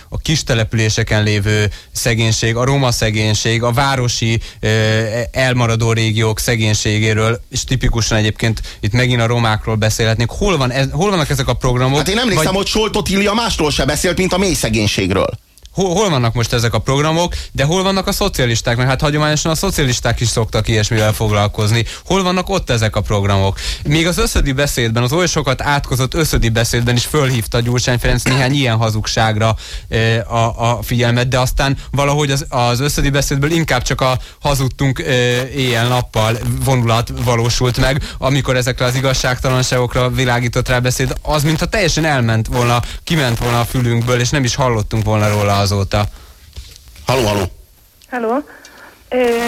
a kis településeken lévő szegénység, a roma szegénység, a városi elmaradó régiók szegénységéről, és tipikusan egyébként itt megint a romákról beszélhetnénk. Hol, van ez, hol vannak ezek a programok? Hát én emlékszem, vagy... hogy Soltot Ilja másról se beszélt, mint a mély szegénységről hol, hol vannak most ezek a programok, de hol vannak a szocialisták, mert hát hagyományosan a szocialisták is szoktak ilyesmivel foglalkozni. Hol vannak ott ezek a programok? Még az összödi beszédben, az oly sokat átkozott összödi beszédben is fölhívta Gyurcsány Ferenc néhány ilyen hazugságra e, a, a figyelmet, de aztán valahogy az, az összödi beszédből inkább csak a hazudtunk e, éjjel-nappal vonulat valósult meg, amikor ezekre az igazságtalanságokra világított rá beszéd, az mintha teljesen elment volna, kiment volna a fülünkből, és nem is hallottunk volna róla azóta. Haló, haló. Haló.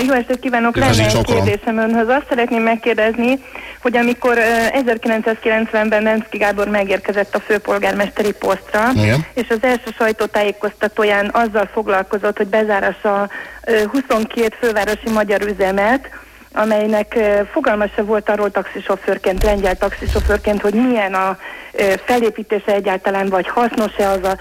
Jó estét kívánok, lenne egy kérdésem önhöz. Azt szeretném megkérdezni, hogy amikor 1990-ben Nemszki Gábor megérkezett a főpolgármesteri posztra, Igen. és az első sajtótájékoztatóján azzal foglalkozott, hogy bezárassa 22 fővárosi magyar üzemet, amelynek fogalma se volt arról taxisofőrként, lengyel taxisofőrként, hogy milyen a felépítése egyáltalán, vagy hasznos-e az a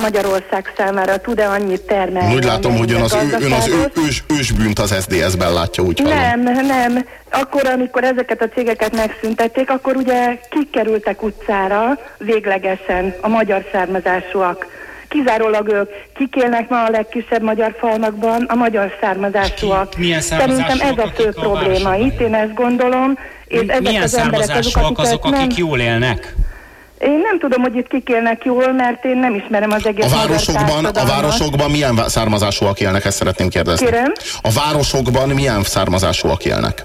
Magyarország számára, tud-e annyit termelni. Úgy látom, hogy ön az, ön az ő, ős, ősbűnt az SDS-ben látja, úgy hallom. Nem, nem. Akkor, amikor ezeket a cégeket megszüntették, akkor ugye kikerültek utcára véglegesen a magyar származásúak kizárólag ők kik élnek ma a legkisebb magyar falmakban, a magyar származásúak. Milyen Szerintem ez a fő probléma itt, én ezt gondolom. És ezek milyen az emberek azok, akik, azok, akik nem... jól élnek? Én nem tudom, hogy itt kik élnek jól, mert én nem ismerem az egész a városokban, a városokban milyen származásúak élnek, ezt szeretném kérdezni. Kérem? A városokban milyen származásúak élnek?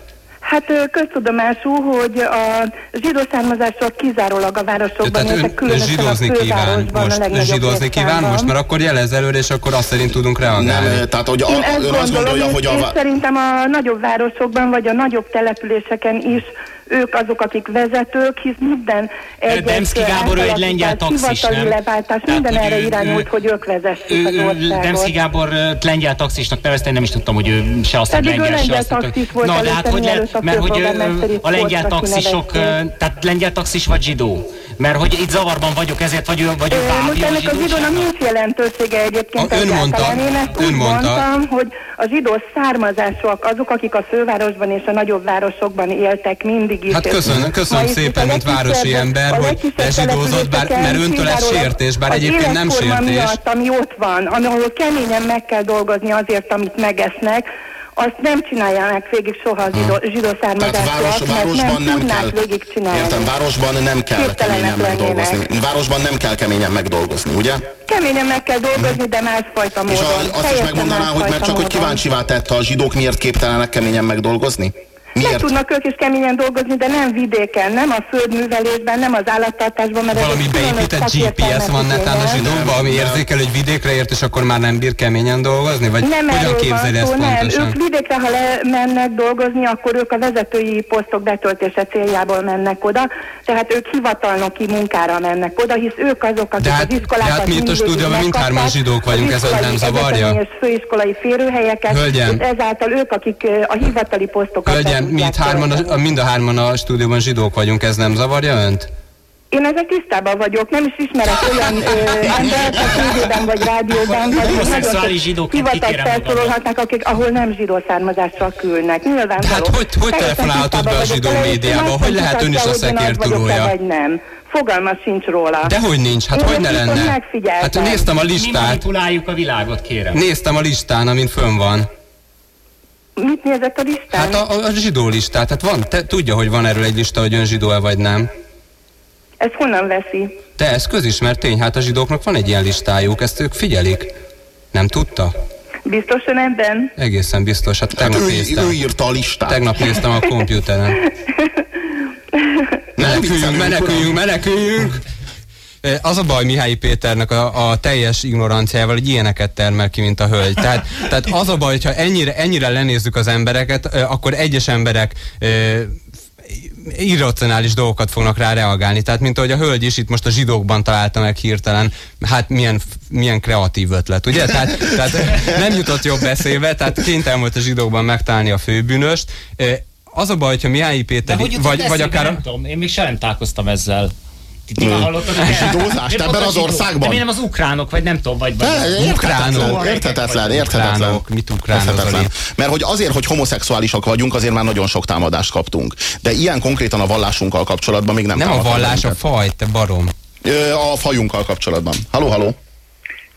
Hát köztudomású, hogy a zsidó származások kizárólag a városokban éltek, különösen zsidózni a kíván most, a zsidózni kíván most, mert akkor jelez előre, és akkor azt szerint tudunk reagálni. Nem, tehát hogy a, én ön azt gondolja, hogy a... Én szerintem a nagyobb városokban, vagy a nagyobb településeken is ők azok, akik vezetők, hisz minden egy Demszki Gábor egy lengyel taxis, nem? leváltás, minden erre ő, irányult, ő, hogy ők vezessék az országot. Demszki Gábor lengyel taxisnak nevezte, én nem is tudtam, hogy ő se azt, hogy lengyel, se azt. Na, de hát hogy lehet, mert hogy a lengyel taxisok, tehát lengyel taxis vagy zsidó? Mert hogy itt zavarban vagyok, ezért vagy ő, vagy ő Most ennek a zsidónak nincs jelentősége egyébként. ön mondta, Én ezt mondta. mondtam, hogy a zsidó származásúak azok, akik a fővárosban és a nagyobb városokban éltek mindig is. Hát köszönöm, köszönöm szépen, mint városi ember, hogy lezsidózott, bár, mert öntől ez sértés, bár egyébként nem sértés. miatt, ami ott van, ahol keményen meg kell dolgozni azért, amit megesznek, azt nem csinálják végig soha a zsidó, zsidó származásúak, város, városban nem, nem kell, végig csinálni. Értem, városban nem kell keményen megdolgozni. Városban nem kell keményen megdolgozni, ugye? Keményen meg kell dolgozni, de másfajta módon. És a, azt is megmondaná, hogy mert csak hogy kíváncsivá tette a zsidók, miért képtelenek keményen megdolgozni? Miért? Meg tudnak ők is keményen dolgozni, de nem vidéken, nem a földművelésben, nem az állattartásban, mert Valami beépített GPS van netán a zsidókban, ami érzékel, hogy vidékre ért, és akkor már nem bír keményen dolgozni? Vagy nem hogyan képzeli ezt nem. pontosan? Ők vidékre, ha lemennek dolgozni, akkor ők a vezetői posztok betöltése céljából mennek oda, tehát ők hivatalnoki munkára mennek oda, hisz ők azok, akik hát, az iskolákat de hát mi itt a stúdióban mindhárman zsidók vagyunk, ez nem zavarja? és főiskolai férőhelyeket, és ezáltal ők, akik a hivatali posztokat Hölgyem, mi itt hárman, a, mind a hárman a stúdióban zsidók vagyunk, ez nem zavarja önt? Én ezzel tisztában vagyok, nem is ismerek olyan ö, embert a tévében vagy rádióban, vagy nagyon hivatott felszólalhatnak, akik, ahol nem zsidó származásra külnek. Nyilván hát hogy, hogy telefonálhatod be a zsidó médiába? Hogy lehet ön is a szekértúrója? Vagy nem. Fogalma sincs róla. Dehogy nincs, hát Én hogy ne lenne? Hát néztem a listát. Mi manipuláljuk a világot, kérem. Néztem a listán, amint fönn van. Mit nézett a listán? Hát a, a zsidó listát, hát van, te, tudja, hogy van erről egy lista, hogy ön zsidó-e vagy nem. Ezt honnan veszi? De ez közismert tény, hát a zsidóknak van egy ilyen listájuk, ezt ők figyelik. Nem tudta? Biztosan ebben? Egészen biztos, hát tegnap hát ő, néztem. Ő írta a listát. Tegnap néztem a komputeren. meneküljünk, meneküljünk, meneküljünk! Az a baj Mihály Péternek a, a teljes ignoranciával, hogy ilyeneket termel ki, mint a hölgy. Tehát, tehát az a baj, hogyha ennyire, ennyire lenézzük az embereket, akkor egyes emberek irracionális dolgokat fognak rá reagálni. Tehát, mint ahogy a hölgy is itt most a zsidókban találta meg hirtelen, hát milyen, milyen kreatív ötlet, ugye? Tehát, tehát nem jutott jobb beszébe, tehát kénytelen volt a zsidókban megtalálni a főbűnöst. Az a baj, hogyha Mihály Péter, vagy, vagy, akár... Nem tudom, én még sem találkoztam ezzel. Ti már hallottad Zsidózást ebben az országban? De mi nem az ukránok, vagy nem tudom, vagy... vagy ukránok. Érthetetlen, érthetetlen. Mit ukránok? Mert hogy azért, hogy homoszexuálisak vagyunk, azért már nagyon sok támadást kaptunk. De ilyen konkrétan a vallásunkkal kapcsolatban még nem Nem a vallás, a faj, te barom. A fajunkkal kapcsolatban. Haló, haló.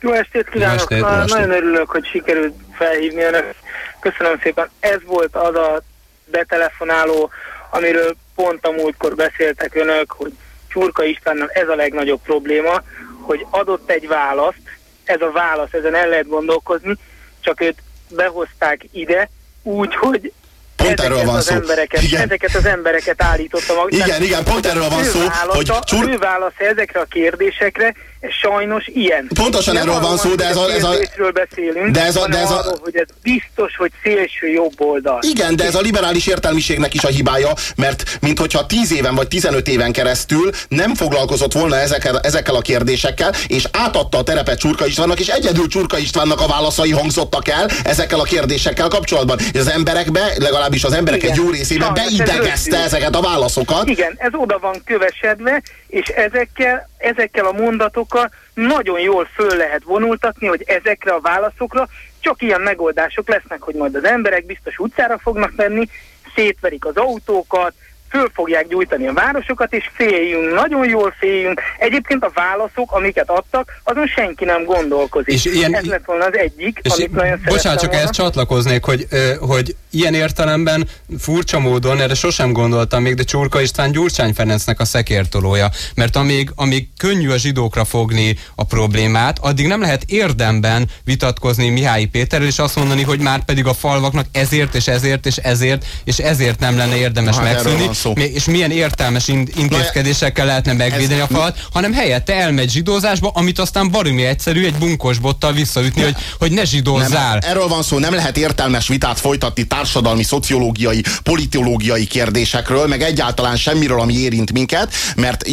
Jó estét kívánok! Jó estét, jó estét. Nagyon örülök, hogy sikerült felhívni önök. Köszönöm szépen. Ez volt az a betelefonáló, amiről pont a múltkor beszéltek önök, hogy Csurka Istvánnal ez a legnagyobb probléma, hogy adott egy választ, ez a válasz, ezen el lehet gondolkozni, csak őt behozták ide úgy, hogy Pont erről van az szó. Embereket, igen. Ezeket az embereket állította maga. Igen, Tehát, igen, pont erről van szó, válasza, hogy csur... ő válasz ezekre a kérdésekre sajnos ilyen. Pontosan Nem erről van szó, de ez a... Ez a beszélünk, de ez a, de ez a arról, hogy ez biztos, hogy szélső jobb oldal. Igen, de ez a liberális értelmiségnek is a hibája, mert minthogyha 10 éven vagy 15 éven keresztül nem foglalkozott volna ezekkel, ezekkel a kérdésekkel, és átadta a terepet Csurka Istvánnak, és egyedül Csurka Istvánnak a válaszai hangzottak el ezekkel a kérdésekkel kapcsolatban. És az emberekbe, legalábbis az emberek Igen. egy jó részében beidegezte ezeket a válaszokat. Igen, ez oda van kövesedve, és ezekkel, ezekkel a mondatokkal nagyon jól föl lehet vonultatni, hogy ezekre a válaszokra csak ilyen megoldások lesznek, hogy majd az emberek biztos utcára fognak menni, szétverik az autókat, föl fogják gyújtani a városokat, és féljünk, nagyon jól féljünk. Egyébként a válaszok, amiket adtak, azon senki nem gondolkozik. És ilyen, Ez lett volna az egyik, és amit nagyon Bocsánat, csak volna. ezt csatlakoznék, hogy, hogy ilyen értelemben furcsa módon, erre sosem gondoltam még, de Csurka István Gyurcsány Ferencnek a szekértolója. Mert amíg, amíg könnyű a zsidókra fogni a problémát, addig nem lehet érdemben vitatkozni Mihály Péterrel, és azt mondani, hogy már pedig a falvaknak ezért, és ezért, és ezért, és ezért nem lenne érdemes hát megszűnni szó. És milyen értelmes intézkedésekkel lehetne megvédeni a falat, hanem helyette elmegy zsidózásba, amit aztán baromi egyszerű egy bunkos bottal visszaütni, ne. hogy, hogy ne zsidózzál. Nem, erről van szó, nem lehet értelmes vitát folytatni társadalmi, szociológiai, politológiai kérdésekről, meg egyáltalán semmiről, ami érint minket, mert,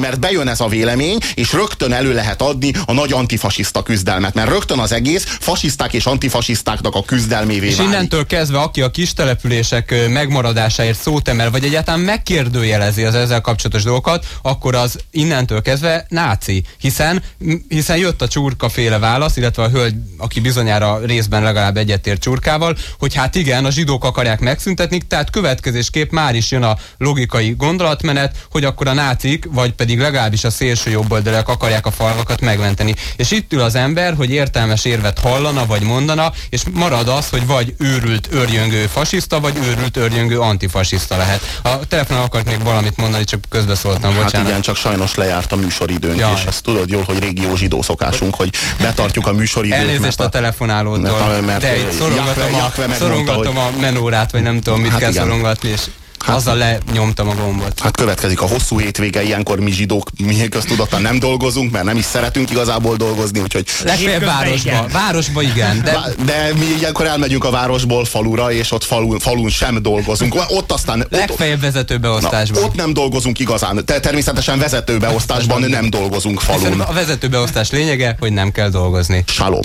mert bejön ez a vélemény, és rögtön elő lehet adni a nagy antifasiszta küzdelmet, mert rögtön az egész fasiszták és antifasisztáknak a küzdelmévé És válik. innentől kezdve, aki a kis települések megmaradásáért szót emel, vagy egyáltalán egyáltalán megkérdőjelezi az ezzel kapcsolatos dolgokat, akkor az innentől kezdve náci. Hiszen, hiszen jött a csurka féle válasz, illetve a hölgy, aki bizonyára részben legalább egyetért csurkával, hogy hát igen, a zsidók akarják megszüntetni, tehát következésképp már is jön a logikai gondolatmenet, hogy akkor a nácik, vagy pedig legalábbis a szélső jobboldalak akarják a falvakat megmenteni. És itt ül az ember, hogy értelmes érvet hallana, vagy mondana, és marad az, hogy vagy őrült, örjöngő fasiszta, vagy őrült, örjöngő antifasiszta lehet. A telefonon akart még valamit mondani, csak közbeszóltam, hát bocsánat. igen, csak sajnos lejárt a műsoridőnk, ja. és ezt tudod jól, hogy régió zsidó szokásunk, hogy betartjuk a műsoridőt. Elnézést a telefonálódól, mert, mert, de itt szorongatom, Jakve, a, szorongatom a menórát, vagy nem tudom, mit hát kell igen. szorongatni, és Hát, Azzal lenyomtam a gombot. Hát következik a hosszú hétvége, ilyenkor mi zsidók mi köztudottan nem dolgozunk, mert nem is szeretünk igazából dolgozni, úgyhogy... Legfeljebb városba. Igen. Városba igen. De... de mi ilyenkor elmegyünk a városból falura, és ott falun, falun sem dolgozunk. Ott aztán... Legfeljebb vezetőbeosztásban. Na, ott nem dolgozunk igazán. Te, természetesen vezetőbeosztásban nem dolgozunk falun. A vezetőbeosztás lényege, hogy nem kell dolgozni. Salom.